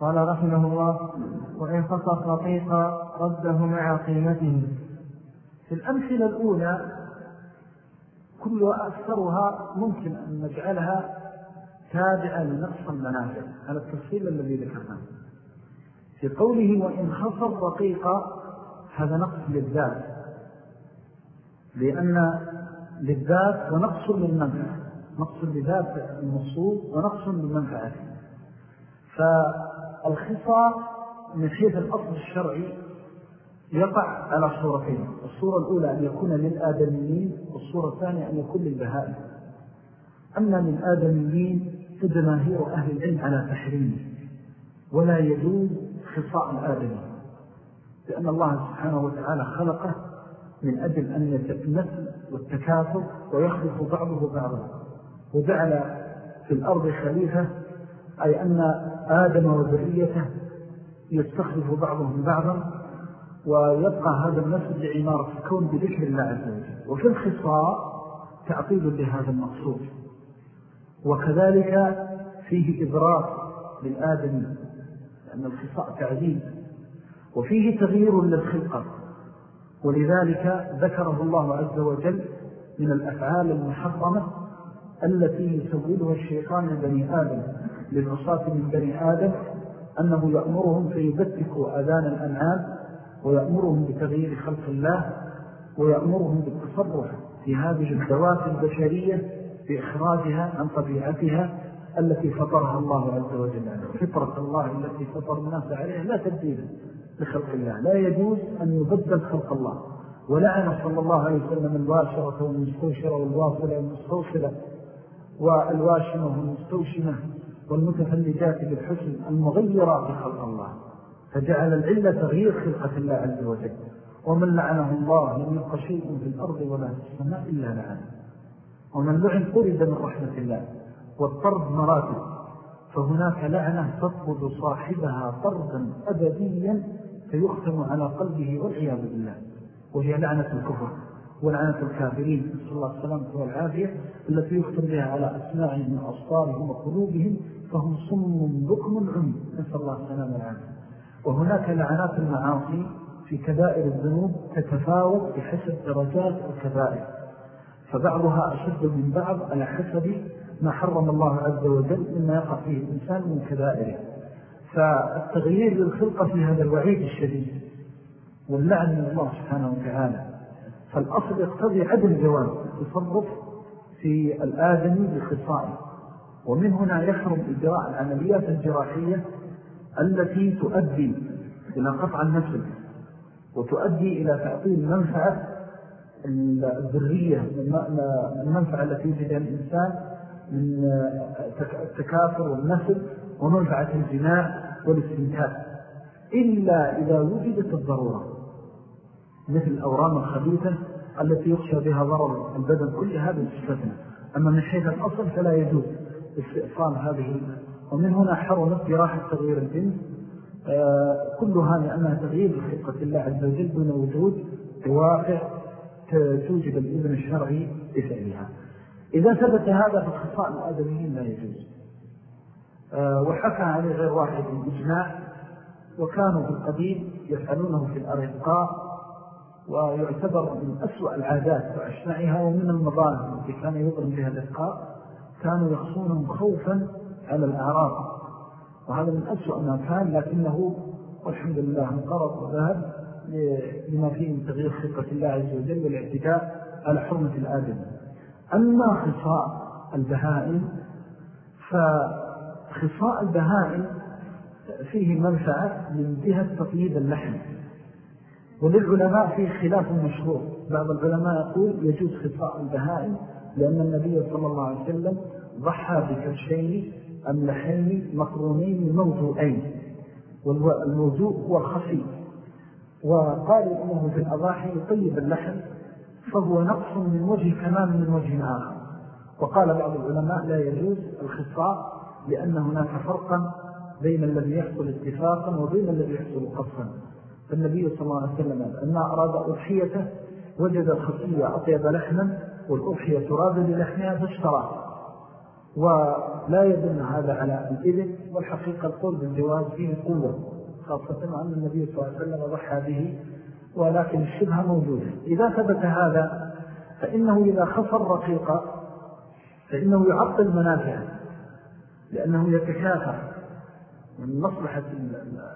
Speaker 2: قال رحمه الله وإن خصص رقيقا رده مع قيمته.
Speaker 1: في الأمثلة الأولى كل أكثرها ممكن أن نجعلها تابعة لنقص المنافع. على التفصيل الذي ذكرناه. في قوله وإن خصر رقيقا هذا نقص للذات. لأن للذات ونقص للمنفع نقص لذات المصول ونقص للمنفعة. فالخصار من حيث الأصل الشرعي يقع على صورتين. الصورة الأولى أن يكون للآدميين والصورة الثانية أن يكون للبهائم. أما للآدميين فجماهير أهل العلم على تحريمه ولا يجوز خصاء الآدمي لأن الله سبحانه وتعالى خلقه من أجل أن يتنسل والتكاثر ويخلق بعضه بعضا وجعل في الأرض خليفة أي أن آدم وذريته يستخلف بعضهم بعضا ويبقى هذا النسل لعمارة الكون بذكر الله عز وجل. وفي الخصاء تعطيل لهذا المقصود. وكذلك فيه إبراء للآدم لأن الخصاء تعذيب وفيه تغيير للخلقة. ولذلك ذكره الله عز وجل من الأفعال المحرمة التي يسولها الشيطان من بني آدم للعصاة من بني آدم أنه يأمرهم فيبتكوا أذان الأنعام ويأمرهم بتغيير خلق الله ويأمرهم بالتصرف في هذه الدوات البشرية بإخراجها عن طبيعتها التي فطرها الله عز وجل فطرة الله التي فطر الناس عليها لا تبديل لخلق الله لا يجوز أن يبدل خلق الله. ولعن صلى الله عليه وسلم الواشرة والمستوشرة والواصلة والمستوصلة والواشمة والمستوشمة والمتفلجات بالحسن المغيرات خلق الله. فجعل العلة تغيير خلقة الله عز وجل. ومن لعنه الله لم يبقى شيء في الأرض ولا في السماء إلا لعنه. ومن لعن قرد من رحمة الله والطرد مراتب فهناك لعنة تطرد صاحبها طردا أبديا فيختم على قلبه والعياذ بالله. وهي لعنة الكفر ولعنة الكافرين. صلى الله عليه وسلم والعافية التي يختم بها على أسماعهم وأصطارهم وقلوبهم فهم صم بكم عم نسأل الله السلام والعافية. وهناك لعنات المعاصي في كبائر الذنوب تتفاوت بحسب درجات الكبائر. فبعضها أشد من بعض على حسب ما حرم الله عز وجل مما يقع فيه الإنسان من كبائره. فالتغيير للخلقة في هذا الوعيد الشديد واللعن من الله سبحانه وتعالى. فالأصل يقتضي عدم جواز التصرف في الآدمي بخصائه ومن هنا يحرم إجراء العمليات الجراحية التي تؤدي إلى قطع النسل وتؤدي إلى تعطيل منفعة الذرية المنفعة التي يجدها الإنسان من التكاثر والنسل ومنفعة الجناء والاستنتاج إلا إذا وجدت الضرورة مثل الأورام الخبيثة التي يخشى بها ضرر البدن كل هذا الستفنة أما من حيث الأصل فلا يجوز استئصال هذه ومن هنا حرمت جراحة تغيير الجنس. آه كلها لأنها تغيير لخلقة الله عز وجل دون وجود واقع. توجب الإذن الشرعي بفعلها. إذا ثبت هذا في الخصاء الآدميين لا يجوز. آه وحكى عليه غير واحد الإجماع وكانوا في القديم يفعلونه في الأرقاء ويعتبر من أسوأ العادات وأشنعها ومن المظالم التي كان يظلم بها الإرقاء كانوا يخصونهم خوفا على الأعراض. وهذا من أسوأ ما كان لكنه والحمد لله انقرض وذهب. لما فيه من تغيير خلقة الله عز وجل والاعتداء على حرمة الآدم. أما خصاء البهائم فخصاء البهائم فيه منفعة من جهة تطييب اللحم. وللعلماء فيه خلاف مشهور بعض العلماء يقول يجوز خصاء البهائم لأن النبي صلى الله عليه وسلم ضحى بكرشين أملحين مقرونين موضوعين. والموضوع هو الخفي وقال إنه في الأضاحي يطيب اللحم فهو نقص من وجه كمان من وجه آخر. وقال بعض العلماء لا يجوز الخصاء لأن هناك فرقا بين الذي يحصل اتفاقا وبين الذي يحصل قصا فالنبي صلى الله عليه وسلم أن أراد أضحيته وجد الخصية أطيب لحما والأضحية تراد للحمها فاشترى ولا يدل هذا على الإذن والحقيقة القول بالجواز فيه قوة. خاصة أن النبي صلى الله عليه وسلم ضحى به ولكن الشبهة موجودة. إذا ثبت هذا فإنه إذا خفر رقيقة فإنه يعطل منافعه لأنه يتكافر من مصلحة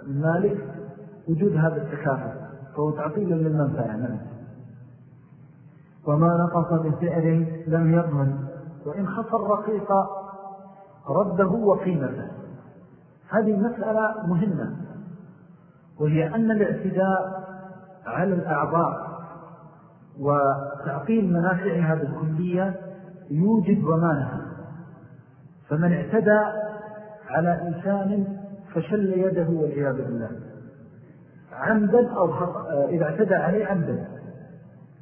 Speaker 1: المالك وجود هذا التكافر فهو تعطيل للمنفعة نعم
Speaker 2: وما نقص بسعر لم يضمن.
Speaker 1: وإن خسر رقيقة رده وقيمته. هذه مسألة مهمة. وهي أن الاعتداء على الأعضاء وتعطيل منافعها بالكلية يوجد ضمانها. فمن اعتدى على إنسان فشل يده والعياذ بالله. عمدا أو إذا اعتدى عليه عمدا.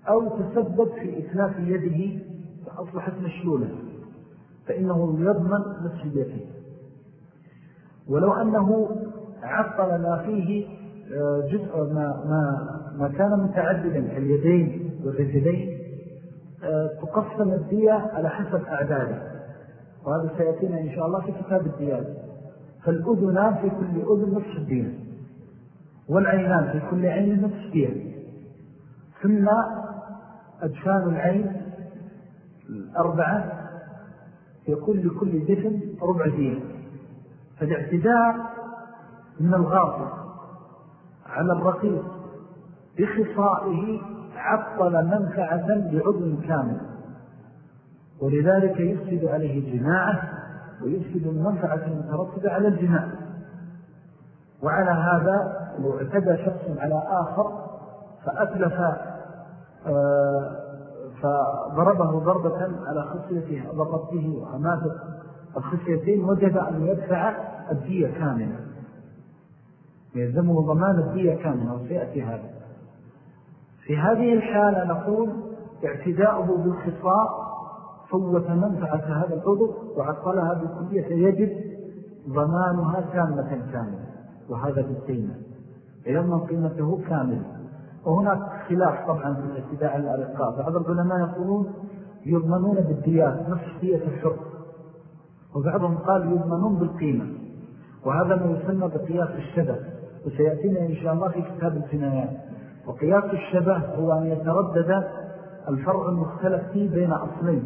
Speaker 1: أو تسبب في إتلاف يده فأصبحت مشلولة. فإنه يضمن نفسيته ولو أنه عطل ما فيه جزء ما, ما, ما كان متعددا اليدين والرجلين آه، تقسم الدية على حسب أعداده. وهذا سيأتينا إن شاء الله في كتاب الديات فالأذنان في كل أذن نصف الدية والعينان في كل عين نصف الدية. ثم أجفان العين الأربعة يكون لكل جسم ربع دين فالاعتداء من الغاضب على الرقيق بخصائه عطل منفعة لعضو كامل. ولذلك يفسد عليه جماعة ويفسد المنفعة المترتبة على الجماع وعلى هذا لو اعتدى شخص على آخر فأتلف آه، فضربه ضربة على خصيته ضربته وأماته. الخصيتين وجب أن يدفع الدية كاملة. يلزمه ضمان الدية كاملة وسيأتي هذا. في هذه الحالة نقول اعتداؤه بالخصاء فوت منفعة هذا العضو وعطلها بكلية يجب ضمانها كاملة كاملة وهذا بالقيمة يضمن قيمته كاملة. وهناك خلاف طبعا في الاعتداء على الألقاء بعض العلماء يقولون يضمنون بالديات نفس دية الحر وبعضهم قال يضمنون بالقيمة وهذا ما يسمى بقياس الشبه. وسيأتينا إن شاء الله في كتاب الجنايات وقياس الشبه هو أن يتردد الفرع المختلف فيه بين أصلين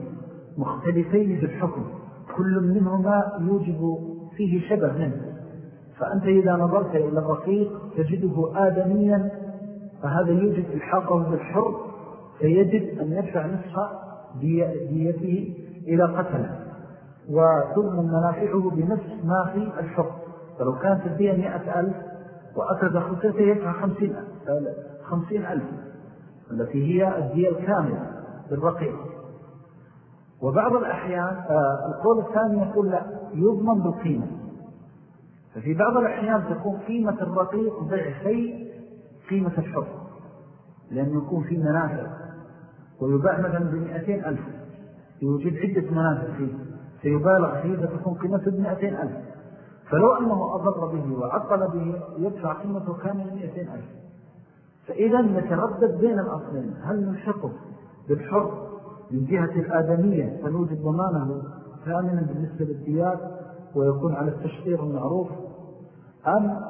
Speaker 1: مختلفين بالحكم كل منهما يوجب فيه شبه منه. فأنت إذا نظرت إلى الرقيق تجده آدميا فهذا يوجب إلحاقه بالحر فيجب أن يدفع نصف ديته إلى قتله. وتضمن منافعه بنفس ما في الحر فلو كانت الدية مئة ألف وأخذ خسرته يدفع خمسين, خمسين ألف التي هي الدية الكاملة بالرقيق. وبعض الأحيان آه، القول الثاني يقول لا يضمن بالقيمة. ففي بعض الأحيان تكون قيمة الرقيق ضعفي قيمة الحر لأنه يكون في منافع. ويباع مثلا بمئتين ألف يوجد عدة منافع فيه. سيبالغ فيه فتكون قيمته بمئتين ألف. فلو أنه أضر به وعطل به يدفع قيمته كامل مئتين ألف. فإذا نتردد بين الأصلين. هل نلحقه بالحر من جهة الآدمية؟ فنوجد ضمانه كاملا بالنسبة للديات ويكون على التشطير المعروف؟ أم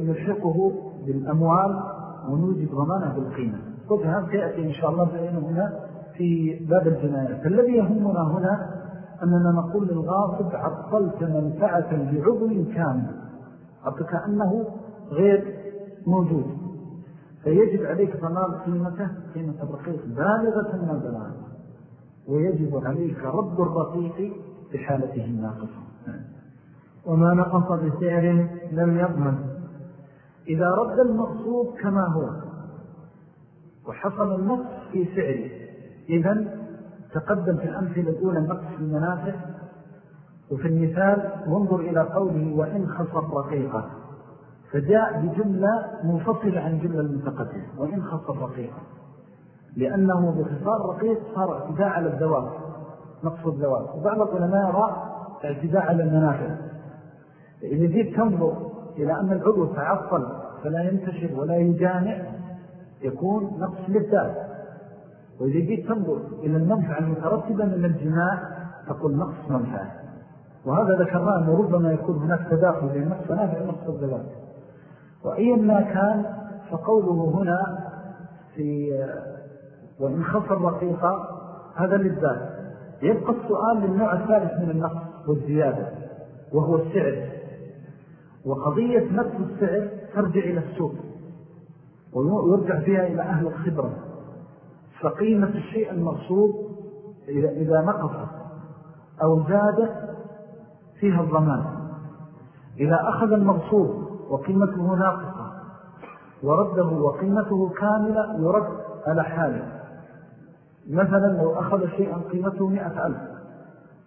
Speaker 1: نلحقه بالأموال ونوجد ضمانه بالقيمة؟ هذا سيأتي إن شاء الله بأنه هنا في باب الجنايات الذي يهمنا هنا أننا نقول للغاصب عطلت منفعة بعضو كامل حتى كأنه غير موجود. فيجب عليك ضمان قيمته قيمة الرقيق بالغة بلغة ويجب عليك رد الرقيق في حالته الناقصة.
Speaker 2: وما نقص بسعر لم يضمن.
Speaker 1: إذا رد المقصود كما هو وحصل النقص في سعره إذن تقدم في الأمثلة الأولى نقص في المنافع وفي المثال وانظر إلى قوله وإن خصر رقيقة. فجاء بجملة منفصلة عن جملة المتقدمة وإن خصر رقيقة. لأنه بخصار رقيق صار اعتداء على الزواج نقص الزواج وبعض العلماء يرى اعتداء على المنافع إذا جيت تنظر إلى أن العضو تعطل فلا ينتشر ولا يجامع يكون نقص للذات. وإذا جيت تنظر إلى المنفعة المترتبة من الجماع تقول نقص منفعة. وهذا ذكرناه أنه ربما يكون هناك تداخل بين نقص منافع ونقص الزواج وأيا ما كان فقوله هنا في وإن خفر رقيقة هذا للذات. يبقى السؤال للنوع الثالث من النقص والزيادة وهو السعر. وقضية نقص السعر ترجع إلى السوق ويرجع فيها إلى أهل الخبرة. فقيمة الشيء المرصود إذا نقص أو زاد فيها الضمان. إذا أخذ المرصود وقيمته ناقصة ورده وقيمته كاملة يرد على حاله. مثلا لو أخذ شيئا قيمته مئة ألف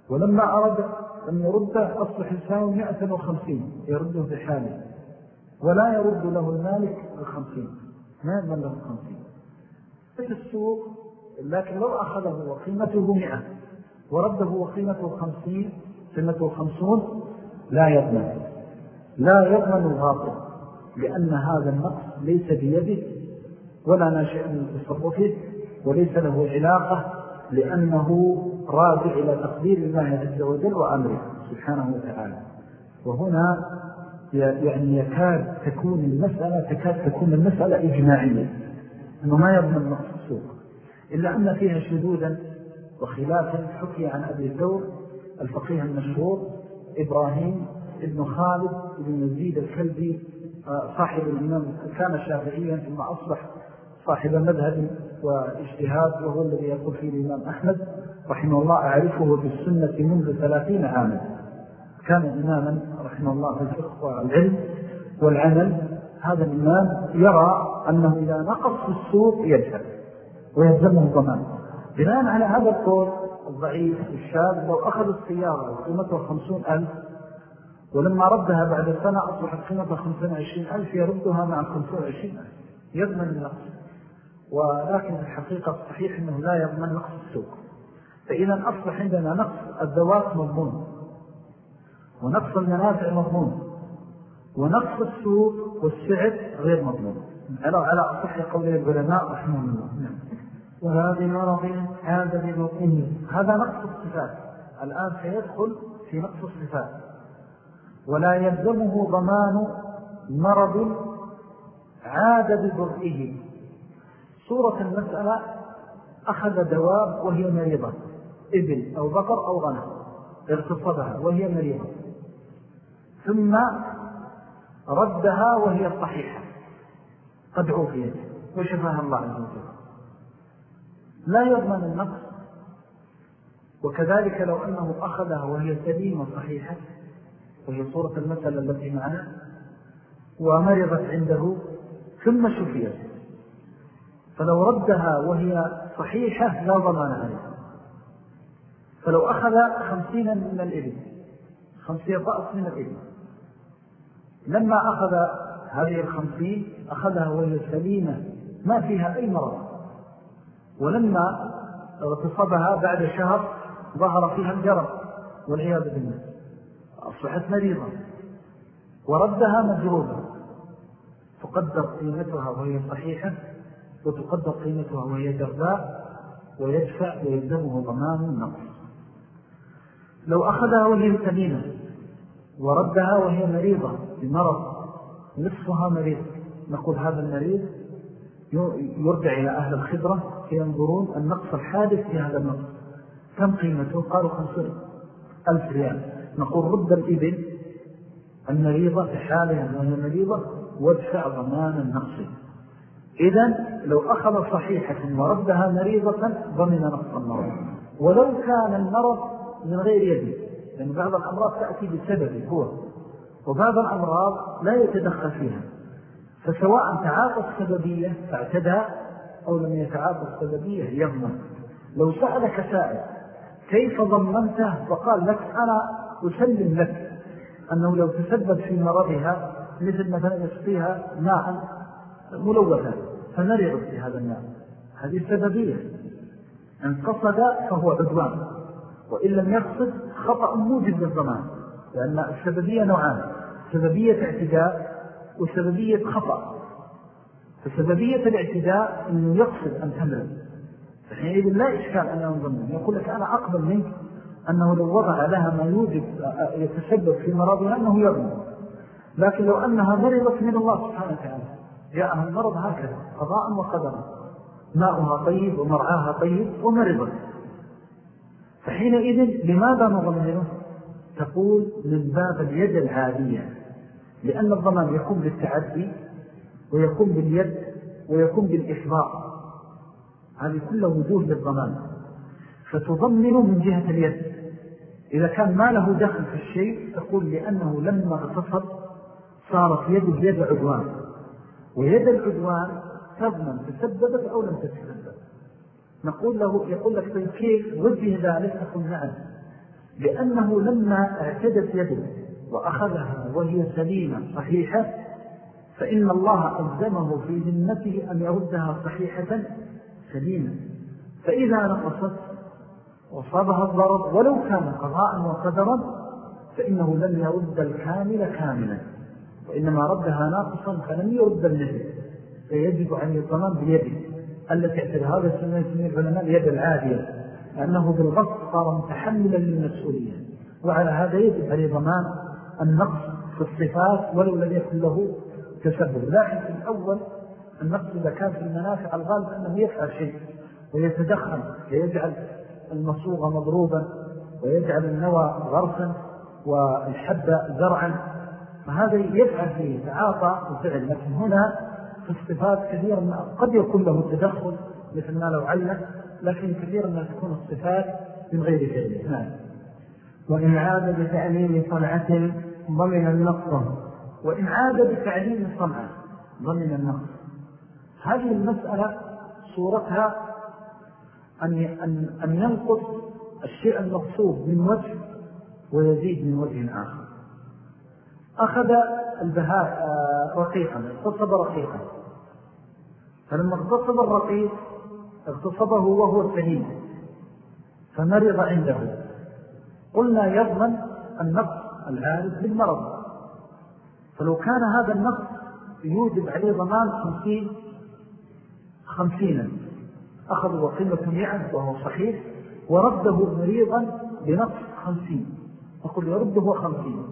Speaker 1: ولما أرد أن يرده أصبح يساوي مئة وخمسين يرده بحاله ولا يرد له المالك الخمسين. ما يضمن له الخمسين؟ في السوق لكن لو أخذه وقيمته مئة ورده وقيمته خمسين قيمته خمسون لا يضمن. لا يضمن الغاطر لأن هذا النقص ليس بيده ولا ناشئ من تصرفه وليس له علاقة لأنه راجع إلى تقدير الله عز وجل وأمره سبحانه وتعالى. وهنا يعني يكاد تكون المسألة تكاد تكون المسألة إجماعية. أنه ما يضمن نقص السوق إلا أن فيها شدودا وخلافا حكي عن أبي الدور الفقيه المشهور إبراهيم ابن خالد ابن يزيد الكلبي آه، صاحب الإمام كان شافعيا ثم أصبح صاحب مذهب واجتهاد وهو الذي يقول فيه الإمام أحمد رحمه الله أعرفه بالسنة منذ ثلاثين عاما. كان إماما رحمه الله في الفقه والعلم والعمل. هذا الإمام يرى أنه إذا نقص في السوق يدفع ويلزمه الضمان. بناء على هذا القول الضعيف الشاذ لو أخذ السيارة وقيمتها خمسون ألف ولما ردها بعد سنة أصبحت قيمتها خمسون وعشرين ألف يردها مع خمسون وعشرين ألف. يضمن النقص. ولكن الحقيقة الصحيح أنه لا يضمن نقص السوق. فإذا أصبح عندنا نقص الذوات مضمون ونقص المنافع مضمون ونقص السوق والسعر غير مضمون. على على أصح قول العلماء رحمه الله. نعم.
Speaker 2: وهذه مرض عاد ببطنه
Speaker 1: هذا نقص الصفات. الآن سيدخل في نقص الصفات. ولا يلزمه ضمان مرض عاد ببرئه. صورة المسألة أخذ دواب وهي مريضة. إبل أو بقر أو غنم. اغتصبها وهي مريضة. ثم ردها وهي صحيحة. قد عوفيت. وشفاها الله عز وجل. لا يضمن النقص. وكذلك لو أنه أخذها وهي سليمة صحيحة وهي صورة المسألة التي معنا ومرضت عنده ثم شفيت. فلو ردها وهي صحيحة لا ضمان عليها. فلو أخذ خمسين من الإبل خمسين رأس من الإبل. لما أخذ هذه الخمسين أخذها وهي سليمة ما فيها أي مرض. ولما اغتصبها بعد شهر ظهر فيها الجرم والعياذ بالله. أصبحت مريضة وردها مجروبة تقدر قيمتها وهي صحيحة وتقدر قيمتها وهي جرباء ويدفع ويلزمه ضمان النقص. لو أخذها وهي سليمة وردها وهي مريضة بمرض نصفها مريض. نقول هذا المريض يرجع إلى أهل الخبرة فينظرون النقص الحادث في هذا النقص. كم قيمته؟ قالوا خمسين ألف ريال. نقول رد الإبل المريضة في حالها وهي مريضة وادفع ضمان النقص. إذن لو أخذ صحيحة وردها مريضة ضمن نقص المرض. ولو كان المرض من غير يده لأن بعض الأمراض تأتي بسبب هو. وبعض الأمراض لا يتدخل فيها فسواء تعاطى السببية فاعتدى أو لم يتعاطى السببية يضمن لو سألك سائل كيف ضمنته فقال لك أنا أسلم لك أنه لو تسبب في مرضها مثل مثلا يسقيها ماء ملوثا فنرغب في هذا الماء هذه السببية إن قصد فهو عدوان وإن لم يقصد خطأ موجب للضمان. لأن السببية نوعان. سببية اعتداء وسببية خطأ. فسببية الاعتداء أنه يقصد أن تمرض فحينئذ لا إشكال أنه ضمن يقول لك أنا أقبل منك أنه لو وضع لها ما يوجب يتسبب في مرضها أنه يضمن لكن لو أنها مرضت من الله سبحانه وتعالى جاءها المرض هكذا قضاء وقدرا. ماؤها طيب ومرعاها طيب ومرضت. فحينئذ لماذا نضمنه تقول من باب اليد العادية لأن الضمان يكون بالتعدي ويكون باليد ويكون بالإحضاء هذه كلها وجوه للضمان. فتضمن من جهة اليد. إذا كان ما له دخل في الشيء تقول لأنه لما اغتصب صارت يده يد عدوان. ويد العدوان تضمن تسببت أو لم تتسبب. نقول له يقول لك طيب كيف؟ وجه ذلك تقول نعم. لأنه لما اعتدت يده وأخذها وهي سليمة صحيحة فإن الله ألزمه في ذمته أن يردها صحيحة سليمة. فإذا نقصت وصابها الضرر ولو كان قضاء وقدرا فإنه لن يرد الكامل كاملا. وإنما ردها ناقصا فلم يرد النبي فيجب عن الضمان بيده التي اعتبر هذا السنة العلماء اليد العادية. لأنه بالغصب صار متحملا للمسؤولية. وعلى هذا يجب عليه ضمان النقص في الصفات ولو لم يكن له تسبب. لكن في الأول النقص إذا كان في المنافع الغالب أنه يفعل شيء ويتدخل ويجعل المصوغ مضروبا ويجعل النوى غرسا والحب زرعا. فهذا يفعل فيه تعاطى وفعل لكن هنا في الصفات كثيرا قد يكون له تدخل مثل ما لو علم لكن كثيرا ما تكون الصفات من غير فعله نعم.
Speaker 2: وإن عاد بتعليم صنعة ضمن النقص.
Speaker 1: وإن عاد بتعليم صنعة ضمن النقص. هذه المسألة صورتها أن أن ينقص الشيء المقصود من وجه ويزيد من وجه آخر. أخذ البهاء آه، رقيقا اغتصب رقيقا. فلما اغتصب الرقيق اغتصبه وهو سليم. فمرض عنده. قلنا يضمن النقص العارف بالمرض. فلو كان هذا النقص يوجب عليه ضمان خمسين خمسينا أخذوا قيمة مئة وهو صحيح ورده مريضا بنقص خمسين. نقول يرده خمسين.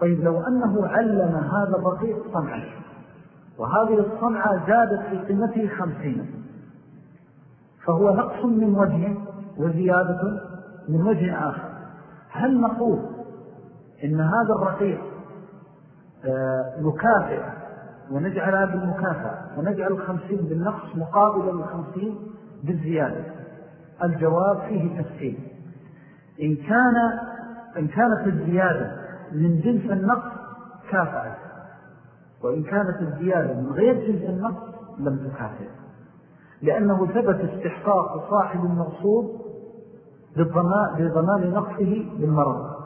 Speaker 1: طيب لو أنه علم هذا الرقيق صنعة وهذه الصنعة زادت في قيمته خمسين. فهو نقص من وجه وزيادة من وجه آخر. هل نقول إن هذا الرقيق آه، ونجعل هذا المكافأة ونجعل الخمسين بالنقص مقابلا للخمسين بالزيادة؟ الجواب فيه تفصيل. إن, كان إن كانت الزيادة من جنس النقص كافأت وإن كانت الزيادة من غير جنس النقص لم تكافئ. لأنه ثبت استحقاق صاحب المقصود بضمان نقصه بالمرض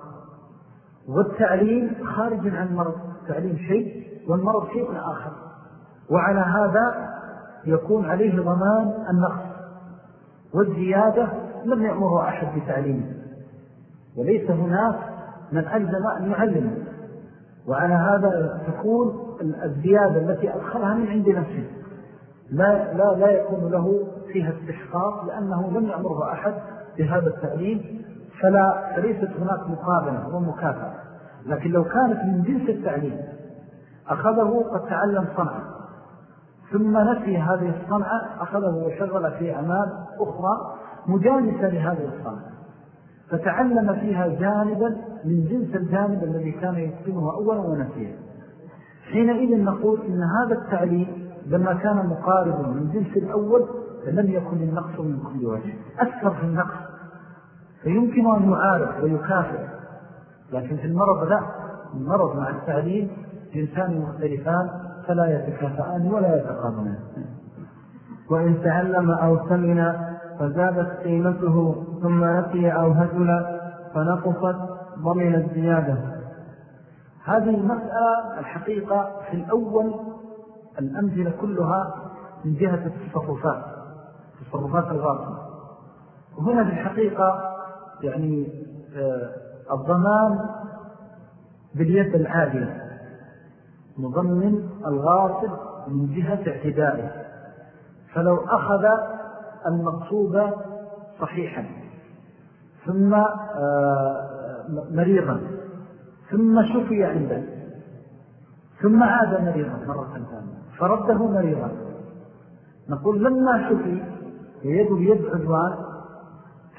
Speaker 1: والتعليم خارج عن المرض التعليم شيء والمرض شيء آخر. وعلى هذا يكون عليه ضمان النقص. والزيادة لم يأمره أحد بتعليمه. وليس هناك من ألزم أن يعلمه. وعلى هذا تكون الزيادة التي أدخلها من عند نفسه. لا, لا, لا يكون له فيها استحقاق لأنه لم يأمره أحد بهذا التعليم فلا فليست هناك مقابلة ومكافأة. لكن لو كانت من جنس التعليم أخذه قد تعلم صنعة. ثم نفي هذه الصنعة أخذه وشغل في أعمال أخرى مجانسة لهذه الصنعة. فتعلم فيها جانبا من جنس الجانب الذي كان يتقنه أولا ونفيه. حينئذ نقول إن هذا التعليم لما كان مقاربا من جنس الأول فلم يكن النقص من كل وجه. أكثر في النقص. فيمكن أن يعارف ويكافئ. لكن في المرض لا. المرض مع التعليم جنسان مختلفان فلا يتكافئان ولا يتقابلان.
Speaker 2: وإن تعلم أو سمن فزادت قيمته ثم نفي أو هزل فنقصت ضمن الزيادة
Speaker 1: هذه المسألة الحقيقة في الأول الأمثلة كلها من جهة التصرفات تصرفات الغاصة وهنا في الحقيقة يعني آه، الضمان باليد العادية مضمن الغاصب من جهة اعتدائه. فلو أخذ المقصود صحيحا ثم آه، مريضا ثم شفي عنده ثم عاد مريضا مرة ثانية فرده مريضا. نقول لما شفي ويد بيد عدوان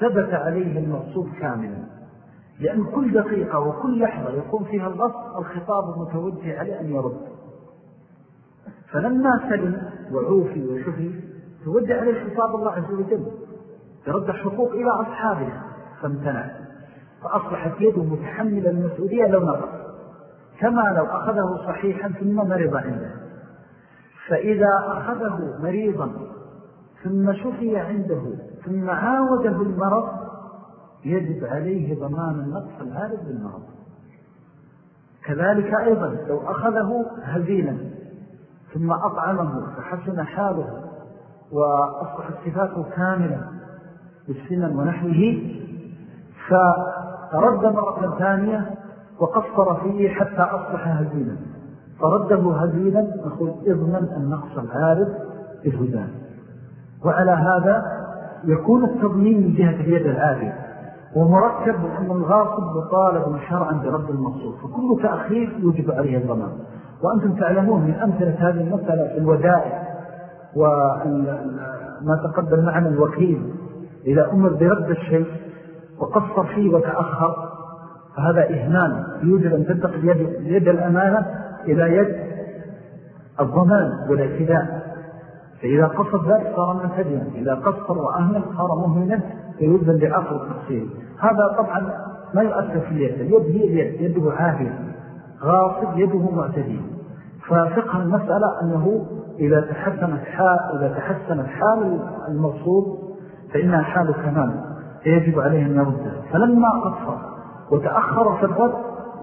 Speaker 1: ثبت عليه المقصود كاملا. لأن كل دقيقة وكل لحظة يكون فيها الغص الخطاب متوجه عليه أن يرد. فلما سلم وعوفي وشفي توجه عليه خطاب الله عز وجل. يرد الحقوق إلى أصحابه فامتنع. فأصبحت يده متحملة المسؤولية لو نقص. كما لو أخذه صحيحا ثم مرض عنده. فإذا أخذه مريضا ثم شفي عنده ثم عاوده المرض يجب عليه ضمان النقص العارض بالمرض. كذلك أيضا لو أخذه هزيلا ثم أطعمه فحسن حاله وأصبحت صفاته كاملة بالسنن ونحوه فرد مرة ثانية وقصر فيه حتى أصبح هزيلا. فرده هزيلا نقول اضمن النقص العارض بالهدان وعلى هذا يكون التضمين من جهة اليد العادية ومركب أن الغاصب مطالب شرعا برد المقصود. فكل تأخير يوجب عليه الضمان. وأنتم تعلمون من أمثلة هذه المسألة الودائع وما تقدم معنا الوكيل. إذا أمر برد الشيء وقصر فيه وتأخر فهذا إهمان يوجب أن تنتقل يد الأمانة إلى يد الضمان والاعتداء فإذا قصد ذلك صار منتجا إذا قصر وأهمل صار مهمنا فيوزن بعقل التقصير هذا طبعا ما يؤثر في اليد. اليد هي اليد. يده عافية غاصب. يده معتدين ففقه المسألة أنه إذا تحسنت حال, إذا تحسنت حال المرصود فإنها حال كمال فيجب عليه أن يرده فلما قصر وتأخر في الرد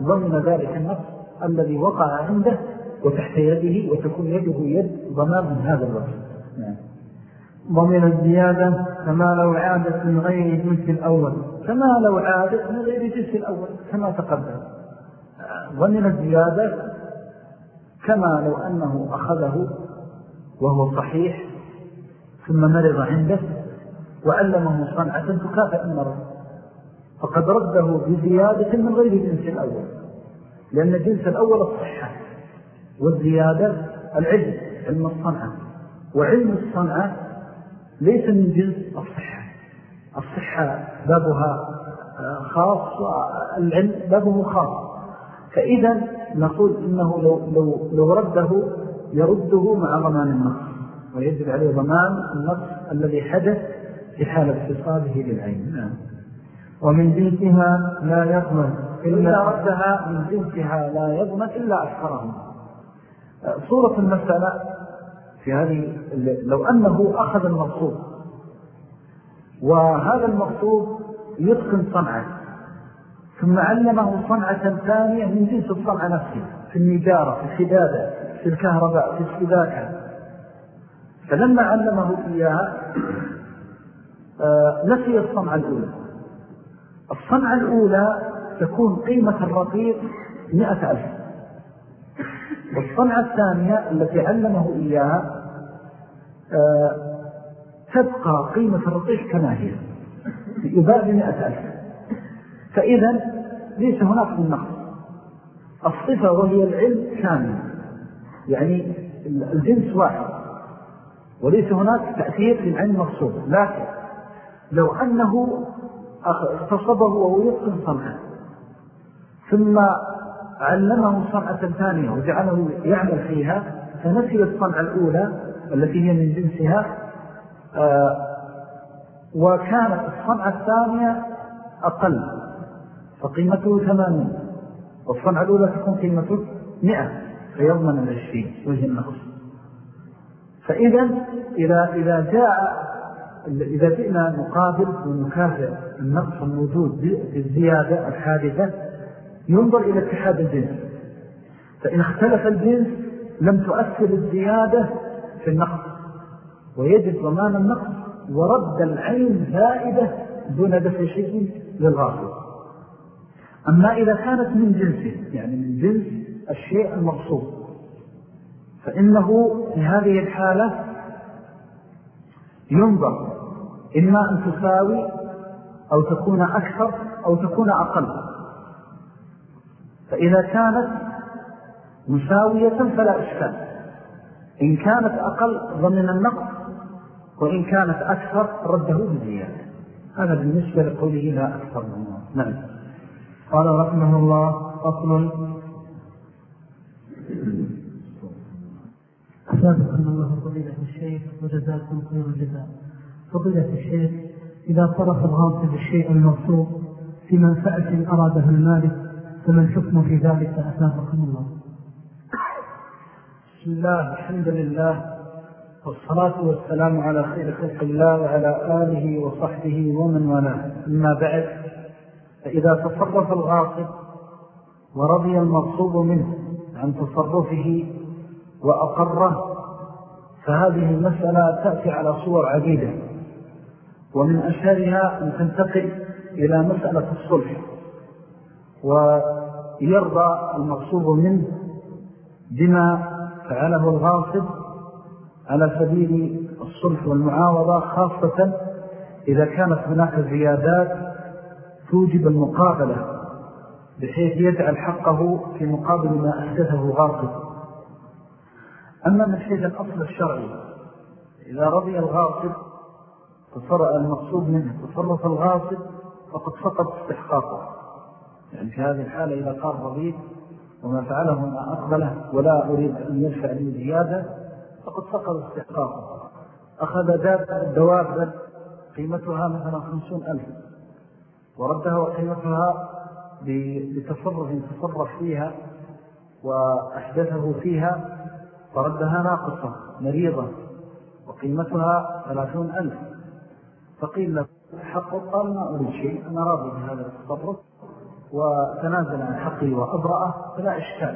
Speaker 1: ضمن ذلك النفس الذي وقع عنده وتحت يده وتكون يده يد ضمان من هذا الوجه. نعم.
Speaker 2: ضمن الزيادة كما لو عادت من غير جنس الأول.
Speaker 1: كما لو عادت من غير جنس الأول. كما تقدم. ضمن الزيادة كما لو أنه أخذه وهو صحيح ثم مرض عنده وعلمه صنعة تكافئ المرض. فقد رده بزيادة من غير جنس الأول. لأن الجنس الأول الصحة والزيادة العلم علم الصنعة. وعلم الصنعة ليس من جنس الصحة. الصحة بابها خاص والعلم بابه خاص. فإذا نقول إنه لو, لو, لو رده يرده مع ضمان النقص ويجب عليه ضمان النقص الذي حدث في حالة اتصاله للعين نعم.
Speaker 2: ومن جنسها لا يضمن
Speaker 1: إلا ردها من جنسها لا يضمن إلا أكثرهم صورة المسألة في هذه لو أنه أخذ المقصود. وهذا المقصود يتقن صنعة. ثم علمه صنعة ثانية من جنس الصنعة نفسه. في النجارة في الحدادة في الكهرباء في السباكة. فلما علمه إياها آه، نسي الصنعة الأولى. الصنعة الأولى تكون قيمة الرقيق مئة ألف. والصنعة الثانية التي علمه إياها آه، تبقى قيمة الرقيق كما هي يباع بمئة ألف. فإذا ليس هناك من نقص. الصفة وهي العلم كامل يعني الجنس واحد. وليس هناك تأثير للعلم مقصود. لكن لو أنه اغتصبه وهو يتقن صنعه ثم علمه صنعة ثانية وجعله يعمل فيها فنسي الصنعة الأولى التي هي من جنسها آه، وكانت الصنعة الثانية أقل فقيمته ثمانين والصنعة الأولى تكون قيمته مئة فيضمن العشرين وجه النقص. فإذا إذا, إذا جاء إذا جئنا نقابل ونكافئ النقص الموجود بالزيادة الحادثة ينظر إلى اتحاد الجنس. فإن اختلف الجنس لم تؤثر الزيادة في النقص. ويجب ضمان النقص ورد العين زائدة دون دفع شيء للغافل أما إذا كانت من جنسه يعني من جنس الشيء المقصود فإنه في هذه الحالة ينظر إما أن تساوي أو تكون أكثر أو تكون أقل. فإذا كانت مساوية فلا إشكال. إن كانت أقل ضمن النقص وإن كانت أكثر رده بزيادة. هذا بالنسبة لقوله لا أكثر من نعم.
Speaker 2: قال رحمه الله أصل
Speaker 3: أسابقنا الله فضيلة الشيخ وجزاكم خير الجزاء. فضيلة الشيخ إذا صرف الغاصب الشيء المغصوب في منفعة أرادها المالك فما الحكم في ذلك. أثابكم الله.
Speaker 1: بسم الله الحمد لله والصلاة والسلام على خير خلق الله وعلى آله وصحبه ومن والاه. أما بعد فإذا تصرف الغاصب ورضي المغصوب منه عن تصرفه وأقره فهذه المسألة تأتي على صور عديدة ومن أشهرها أن تنتقل إلى مسألة الصلح. ويرضى المغصوب منه بما فعله الغاصب على سبيل الصلح والمعاوضة خاصة إذا كانت هناك زيادات توجب المقابلة بحيث يجعل حقه في مقابل ما أحدثه غاصب أما من حيث الأصل الشرعي إذا رضي الغاصب المقصود منه تصرف الغاصب فقد فقد استحقاقه. يعني في هذه الحالة إذا قال رضيت وما فعله ما أقبله ولا أريد أن يرفع لي زيادة فقد فقد استحقاقه. أخذ دواب قيمتها مثلا خمسون ألف وردها وقيمتها بتصرف تصرف فيها وأحدثه فيها فردها ناقصة مريضة وقيمتها ثلاثون ألف. فقيل له حق قال ما أريد شيء أنا راضي بهذا التصرف. وتنازل عن حقي وأبرأه فلا إشكال.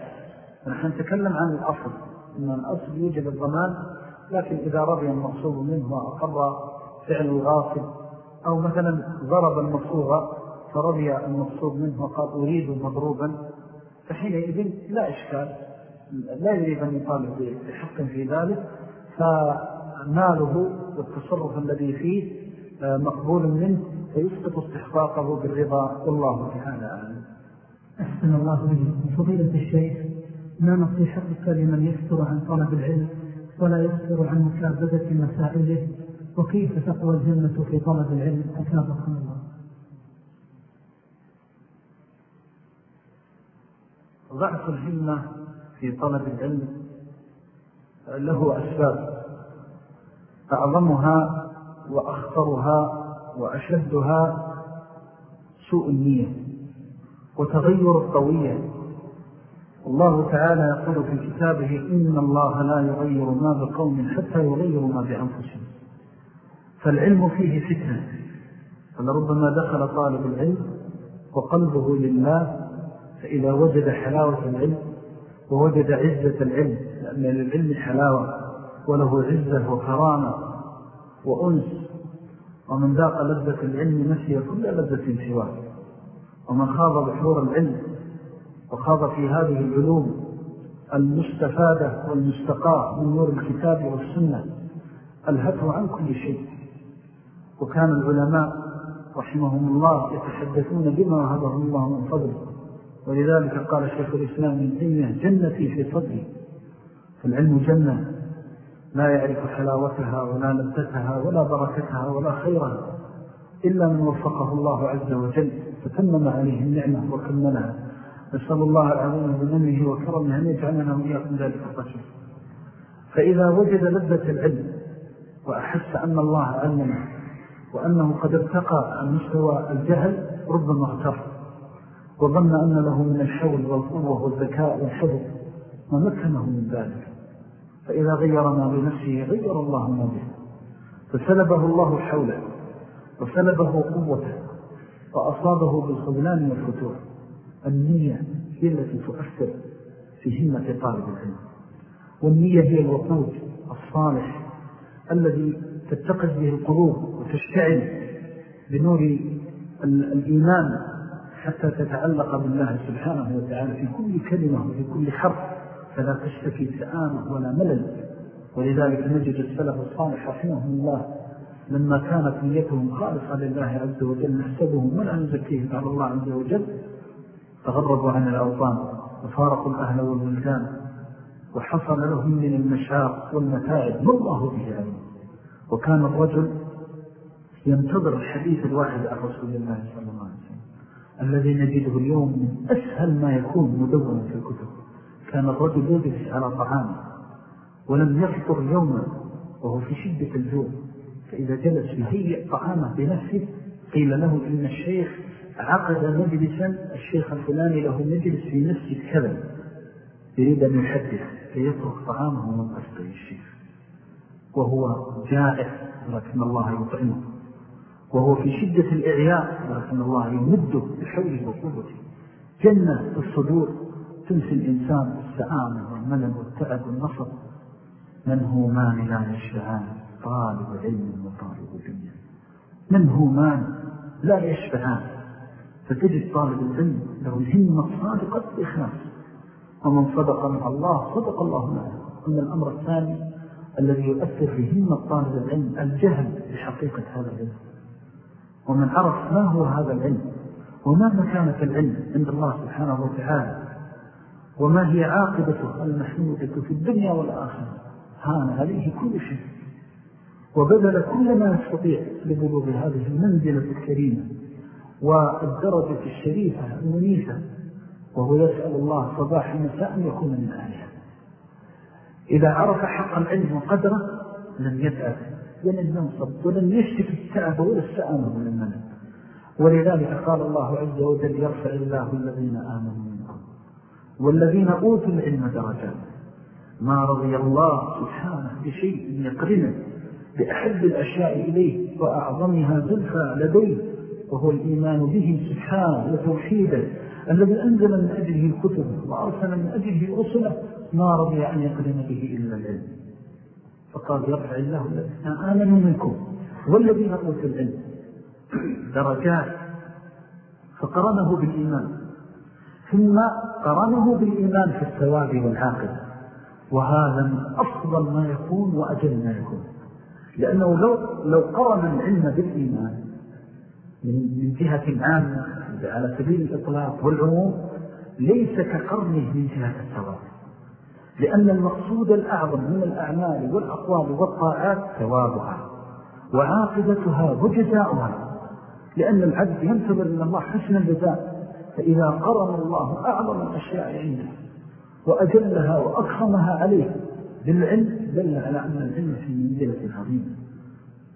Speaker 1: نحن نتكلم عن الأصل أن الأصل يوجد الضمان لكن إذا رضي المقصود منه وأقر فعل الغاصب أو مثلا ضرب المصوغة فرضي المقصود منه وقال أريد مضروبا فحينئذ لا إشكال. لا يريد أن يطالب بحق في ذلك فماله والتصرف الذي فيه آه، مقبول منه. فيسقط استحقاقه بالرضا والله تعالى أعلم.
Speaker 3: أحسن الله به. فضيلة الشيخ ما نصيحتك لمن يفتر عن طلب العلم ولا يفتر عن مكابدة مسائله؟ وكيف تقوى الجنة في طلب العلم؟ أكابكم الله.
Speaker 1: ضعف الهمة في طلب العلم له أسباب. أعظمها وأخطرها وأشدها سوء النية وتغير الطوية الله تعالى يقول في كتابه إن الله لا يغير ما بقوم حتى يغيروا ما بأنفسهم. فالعلم فيه فتنة. فلربما دخل طالب العلم وقلبه لله فإذا وجد حلاوة العلم ووجد عزة العلم لأن للعلم حلاوة وله عزة وكرامة وأنس ومن ذاق لذة العلم نسي كل لذة سواه ومن خاض بحور العلم وخاض في هذه العلوم المستفادة والمستقاة من نور الكتاب والسنة ألهته عن كل شيء. وكان العلماء رحمهم الله يتحدثون بما وهبهم الله من فضله ولذلك قال شيخ الإسلام من تيمية جنتي في صدري. فالعلم جنة. لا يعرف حلاوتها ولا لذتها ولا بركتها ولا خيرها إلا من وفقه الله عز وجل فتمم عليه النعمة وكملها. نسأل الله العظيم بمنه وكرمه أن يجعلنا وإياكم ذلك الرجل. فإذا وجد لذة العلم وأحس أن الله علمه وأنه قد ارتقى عن مستوى الجهل ربما اغتر وظن أن له من الحول والقوة والذكاء والحفظ ومكنه من ذلك. فإذا غير ما بنفسه غير الله ما به فسلبه الله حوله وسلبه قوته وأصابه بالخذلان والفتور. النية هي التي تؤثر في همة طالب العلم. والنية هي الوقود الصالح الذي تتقد به القلوب وتشتعل بنور الإيمان حتى تتعلق بالله سبحانه وتعالى في كل كلمة وفي كل حرف. فلا تشتكي سآمة ولا ملل. ولذلك نجد السلف الصالح رحمه الله لما كانت نيتهم خالصة لله عز وجل نحسبهم ولا نزكيهم؟ على الله عز وجل تغربوا عن الأوطان وفارقوا الأهل والولدان وحصل لهم من المشاق والمتاعب ما الله به علم وكان الرجل ينتظر الحديث الواحد عن رسول الله صلى الله عليه وسلم الذي نجده اليوم من أسهل ما يكون مدونا في الكتب. كان الرجل يجلس على طعامه ولم يفطر يوما وهو في شدة الجوع فإذا جلس يهيئ طعامه بنفسه قيل له إن الشيخ عقد مجلسا الشيخ الفلاني له مجلس في نفس كذا يريد أن يحدث فيترك طعامه من أسقي الشيخ. وهو جائع ولكن الله يطعمه. وهو في شدة الإعياء ولكن الله يمده بحوله وقوته. جنة الصدور تنسي الإنسان السآمة والملل والتعب والنصر. من هو مان لا يشفعان؟ طالب علم وطالب دنيا من هو مان لا يشفعان؟ فتجد طالب العلم له الهمة صادقة بإخلاص ومن صدق مع الله صدق الله معه. أما الأمر الثاني الذي يؤثر في همة طالب العلم الجهل بحقيقة هذا العلم. ومن عرف ما هو هذا العلم وما مكانة العلم عند الله سبحانه وتعالى. وما هي عاقبته المحمودة في الدنيا والآخرة؟ هان عليه كل شيء. وبذل كل ما يستطيع لبلوغ هذه المنزلة الكريمة والدرجة الشريفة المنيفة وهو يسأل الله صباح مساء يكون من أهلها. إذا عرف حق العلم وقدره لم يتعب ولن ينصب ولن يشتك التعب ولا السآمة من المنى ولذلك قال الله عز وجل يرفع الله الذين آمنوا والذين أوتوا العلم درجات. ما رضي الله سبحانه بشيء يقرنه بأحب الأشياء إليه وأعظمها زلفى لديه وهو الإيمان به سبحانه وتوحيده الذي أنزل من أجله الكتب وأرسل من أجله رسله ما رضي أن يقرن به إلا العلم. فقال يرفع الله الذين آمنوا منكم والذين أوتوا العلم درجات. فقرنه بالإيمان. ثم قرنه بالإيمان في الثواب والعاقبة وهذا من أفضل ما يكون وأجل ما يكون. لأنه لو, لو قرن العلم بالإيمان من جهة عامة على سبيل الإطلاق والعموم ليس كقرنه من جهة الثواب. لأن المقصود الأعظم من الأعمال والأقوال والطاعات ثوابها وعاقبتها وجزاؤها. لأن العبد ينتظر من الله حسن الجزاء فإذا قرن الله أعظم الأشياء عنده وأجلها وأكرمها عليه بالعلم دل على أن العلم في منزلة عظيمة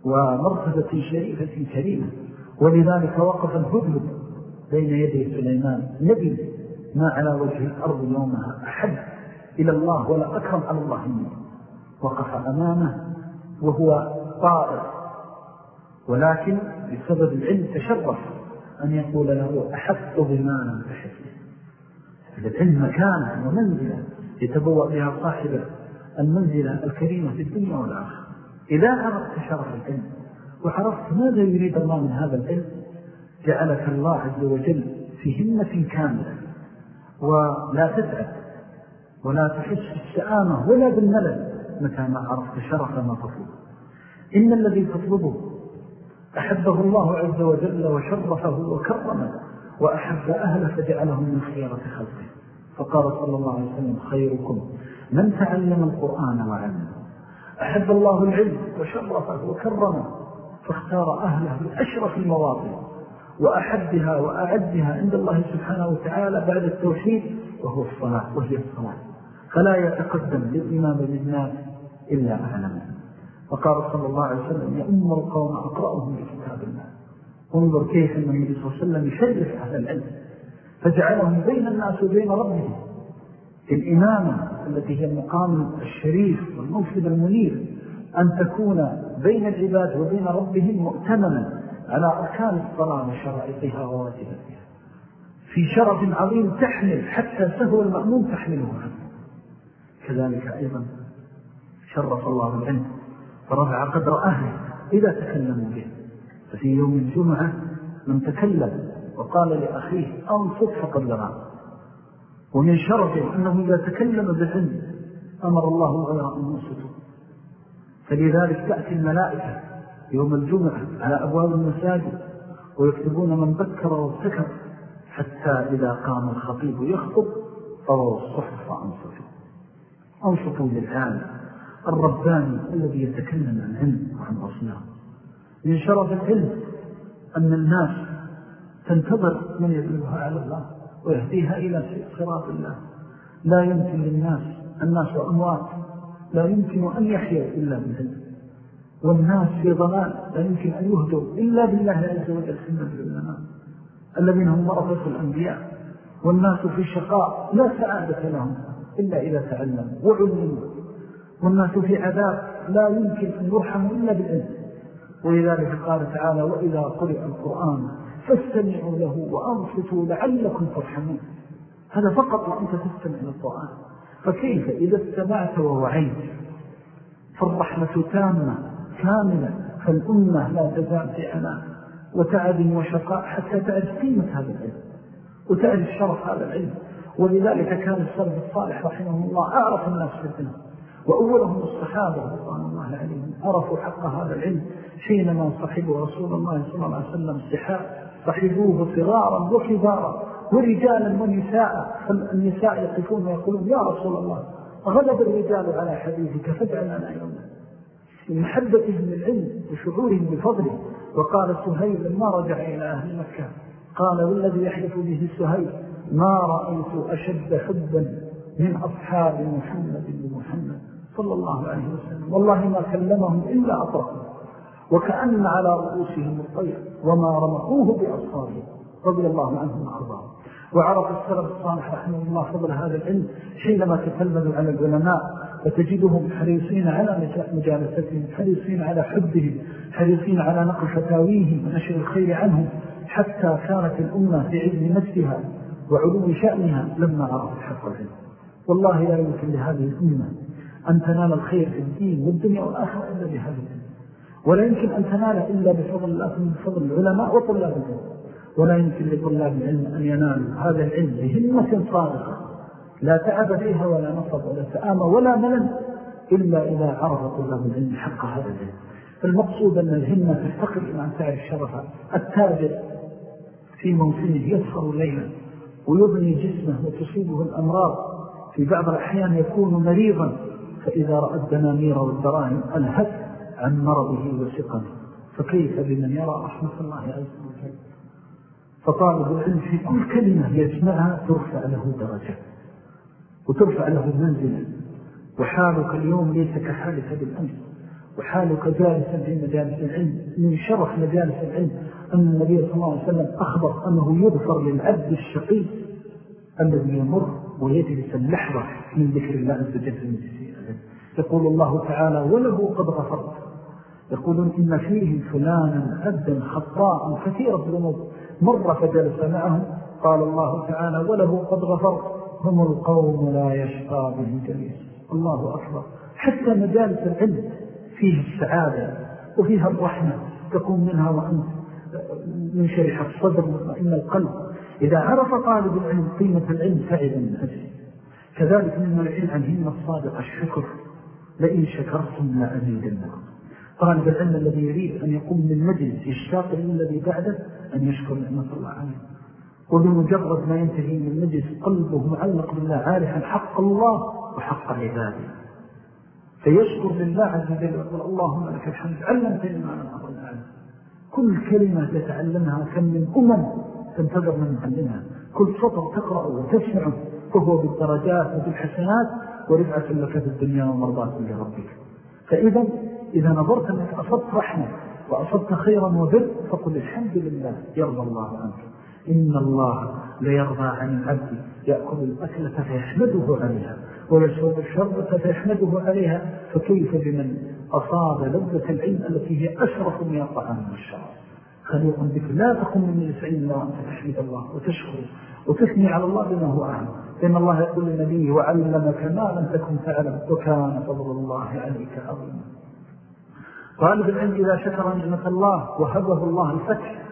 Speaker 1: ومرتبة شريفة كريمة. ولذلك وقف الهدهد بين يدي سليمان. نبي ما على وجه الأرض يومها أحب إلى الله ولا أكرم على الله منه. وقف أمامه وهو طائر. ولكن بسبب العلم تشرف. أن يقول له أحط بما تحب العلم مكانة ومنزلة يتبوأ بها صاحبه المنزلة الكريمة في الدنيا والآخرة. إذا عرفت شرف العلم وعرفت ماذا يريد الله من هذا العلم جعلك الله عز وجل في همة كاملة. ولا تتعب ولا تحس بالسآمة ولا بالملل متى ما عرفت شرف ما تطلب. إن الذي تطلبه أحبه الله عز وجل وشرفه وكرمه وأحب أهله فجعلهم من خيارة خلقه. فقال صلى الله عليه وسلم خيركم من تعلم القرآن وعلم أحب الله العلم وشرفه وكرمه فاختار أهله بأشرف المواطن وأحبها وأعدها عند الله سبحانه وتعالى بعد التوحيد وهو الصلاة وهي الصلاة. فلا يتقدم للإمام للناس إلا أعلم وقال صلى الله عليه وسلم يأم القوم أقرأهم بكتاب الله. انظر كيف أن النبي صلى الله عليه وسلم يشرف أهل العلم. فجعلهم بين الناس وبين ربهم. الإمامة التي هي المقام الشريف والمنصب المنير أن تكون بين العباد وبين ربهم مؤتمنا على أركان الصلاة وشرائطها وواجباتها. في شرف عظيم تحمل حتى سهو المأمون تحمله عنه. كذلك أيضا شرف الله العلم. ورفع قدر أهله إذا تكلموا به. ففي يوم الجمعة من تكلم وقال لأخيه أنصت فقد لغى ومن شرفه أنه إذا تكلم بالعلم أمر الله غير أن ينصتوا فلذلك تأتي الملائكة يوم الجمعة على أبواب المساجد ويكتبون من بكر وابتكر حتى إذا قام الخطيب يخطب طوى الصحف وأنصفوا أنصفوا للعالم الرباني الذي يتكلم عن علم وعن بصيرة. من شرف العلم أن الناس تنتظر من يدلها على الله ويهديها إلى صراط الله. لا يمكن للناس الناس أموات لا يمكن أن يحيوا إلا بالعلم. والناس في ضلال لا يمكن أن يهدوا إلا بالله عز وجل. سنة العلماء الذين هم مرضة الأنبياء والناس في شقاء لا سعادة لهم إلا إذا تعلموا وعلموا. والناس في عذاب لا يمكن أن يرحموا إلا بالعلم. ولذلك قال تعالى وإذا قرئ القرآن فاستمعوا له وأنصتوا لعلكم ترحمون. هذا فقط وأنت تستمع للقرآن. فكيف إذا استمعت ووعيت؟ فالرحمة تامة كاملة. فالأمة لا تزال في أمان. وتعب وشقاء حتى تعرف قيمة هذا العلم وتعرف شرف هذا العلم. ولذلك كان السلف الصالح رحمه الله أعرف الناس في العلم وأولهم الصحابة رضوان الله عليهم عرفوا حق هذا العلم حينما صحبوا رسول الله صلى الله عليه وسلم الصحاب صحبوه صغارا وكبارا ورجالا ونساء. فالنساء يقفون ويقولون يا رسول الله غلب الرجال على حديثك فادع لنا يوما من محبتهم للعلم وشعورهم بفضله. وقال سهيل لما رجع إلى أهل مكة؟ قال والذي يحدث به سهيل ما رأيت أشد حبا من أصحاب محمد لمحمد صلى الله عليه وسلم. والله ما كلمهم إلا أطرقوا وكأن على رؤوسهم الطير وما رمعوه بأصحابه رضي الله عنهم وأرضاهم. وعرف السلف الصالح رحمه الله فضل هذا العلم حينما تكلموا عن العلماء فتجدهم حريصين على مجالستهم حريصين على حبهم حريصين على نقل فتاويهم ونشر الخير عنهم حتى كانت الأمة في علم نفسها وعلو شأنها لما عرفت حق العلم والله لا يمكن لهذه الأمة أن تنال الخير في الدين والدنيا والآخرة إلا بهذا العلم ولا يمكن أن تنال إلا بفضل الله من فضل العلماء وطلاب العلم. ولا يمكن لطلاب العلم أن ينالوا هذا العلم بهمة صادقة. لا تعب فيها ولا نصب ولا سآمة ولا ملل إلا إذا عرف طلاب العلم حق هذا العلم. فالمقصود أن الهمة تفتقر إلى أن تعرف شرفها التاجر في موسمه يسهر ليلا ويبني جسمه وتصيبه الأمراض. في بعض الأحيان يكون مريضا فإذا رأى الدنانير والدراهم ألهت عن مرضه وسقمه فكيف بمن يرى رحمة الله عز وجل؟ فطالب العلم في كل كلمة يسمعها ترفع له درجة وترفع له منزلة. وحالك اليوم ليس كحالك بالأمس. وحالك جالسا في مجالس العلم. من شرف مجالس العلم أن النبي صلى الله عليه وسلم أخبر أنه يغفر للعبد الشقي الذي يمر ويجلس اللحظة من ذكر الله عز وجل يقول الله تعالى وله قد غفرت. يقولون إن فيه فلانا عبدا خطاء كثير الذنوب. مر فجلس معهم قال الله تعالى وله قد غفرت. هم القوم لا يشقى بهم جليس. الله أكبر. حتى مجالس العلم فيه السعادة وفيها الرحمة تكون منها وأنت من شرح الصدر مطمئن القلب إذا عرف طالب العلم قيمة العلم فعلا من أجله. كذلك مما العلم عن هم الصادق الشكر لئن شكرتم لأزيدنكم. طالب العلم الذي يريد أن يقوم من مجلس يشتاق للذي بعده أن يشكر نعمة الله عليه. وبمجرد ما ينتهي من المجلس قلبه معلق بالله عارفا حق الله وحق عباده. فيشكر لله عز وجل ويقول اللهم لك الحمد علمتني ما أعلم كل كلمة تتعلمها كم من أمم تنتظر من معلمها كل سطر تقرأ وتسمعه فهو بالدرجات وبالحسنات ورفعة لك في الدنيا ومرضات لربك. فإذا إذا نظرت أنك أصبت رحمة وأصبت خيرا وبر فقل الحمد لله يرضى الله عنك. إن الله ليرضى عن العبد يأكل الأكلة فيحمده عليها ويشرب الشربة فيحمده عليها. فكيف بمن أصاب لذة العلم التي هي أشرف من الطعام والشراب خليقا بك. لا تقوم من يسعين الله تحمد الله وتشكر وتثني على الله بما هو أعلم. لأن الله يقول لنبيه وعلمك ما لم تكن تعلم وكان فضل الله عليك عظيما. طالب العلم إذا شكر نعمة الله وهبه الله الفتح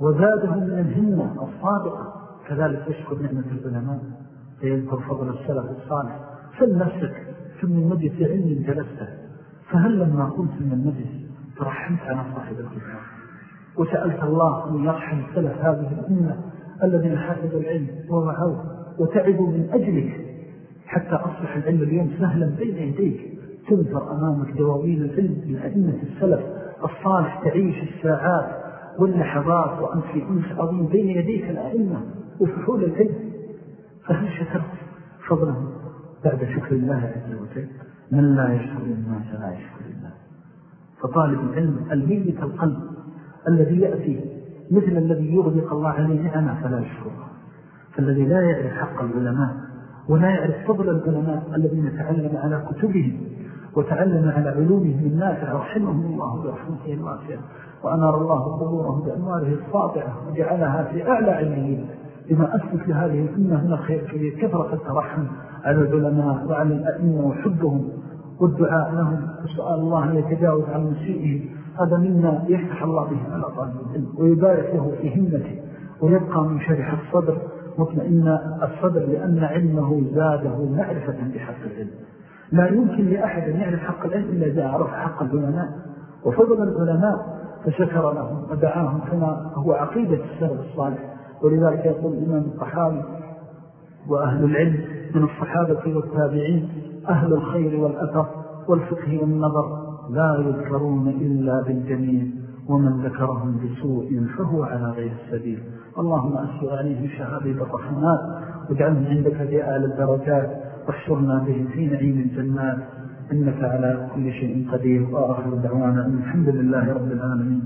Speaker 1: وزاده من الهمة الصادقة كذلك يشكر نعمة العلماء. فيذكر فضل السلف الصالح. سل نفسك ثم من مجلس علم جلسته. فهل لما قمت من المجلس ترحمت على صاحب الكتاب؟ وسألت الله أن يرحم السلف هذه الأمة الذين حافظوا العلم ووعوا وتعبوا من أجلك حتى أصبح العلم اليوم سهلا بين يديك. تنظر أمامك دواوين العلم من أئمة السلف الصالح تعيش الساعات واللحظات وأنت في أنس عظيم بين يديك الأئمة وفحول العلم. فهل شكرت فضله بعد شكر الله عز وجل؟ من لا يشكر الناس لا يشكر الله فطالب العلم الميت القلب الذي يأتي مثل الذي يغلق الله عليه نعمة فلا يشكرها فالذي لا يعرف حق العلماء ولا يعرف فضل العلماء الذين تعلم على كتبهم وتعلم على علومهم النافع رحمهم الله برحمته الواسعة وأنار الله قبورهم بأنواره الصابعة وجعلها في أعلى علمين بما أثبت لهذه الأمة من الخير كبير كثرة الترحم على العلماء وعلى الأئمة وحبهم والدعاء لهم وسؤال الله أن يتجاوز عن مسيئهم هذا مما يفتح الله به على طالب العلم ويبارك له في همته ويبقى من شرح الصدر مطمئن الصدر لأن علمه زاده معرفة بحق العلم. لا يمكن لأحد أن يعرف حق العلم إلا إذا عرف حق العلماء. وفضل العلماء فشكر لهم ودعاهم كما هو عقيدة السلف الصالح. ولذلك يقول الإمام الطحاوي وأهل العلم من الصحابة والتابعين أهل الخير والأثر والفقه والنظر. لا يذكرون إلا بالجميل ومن ذكرهم بسوء فهو على غير السبيل. اللهم أسر عليهم شهادة الرحمات واجعلهم عندك بآل الدرجات واحشرنا بهم في نعيم الجنات. إنك على كل شيء قدير. وآخر دعوانا الحمد لله رب العالمين.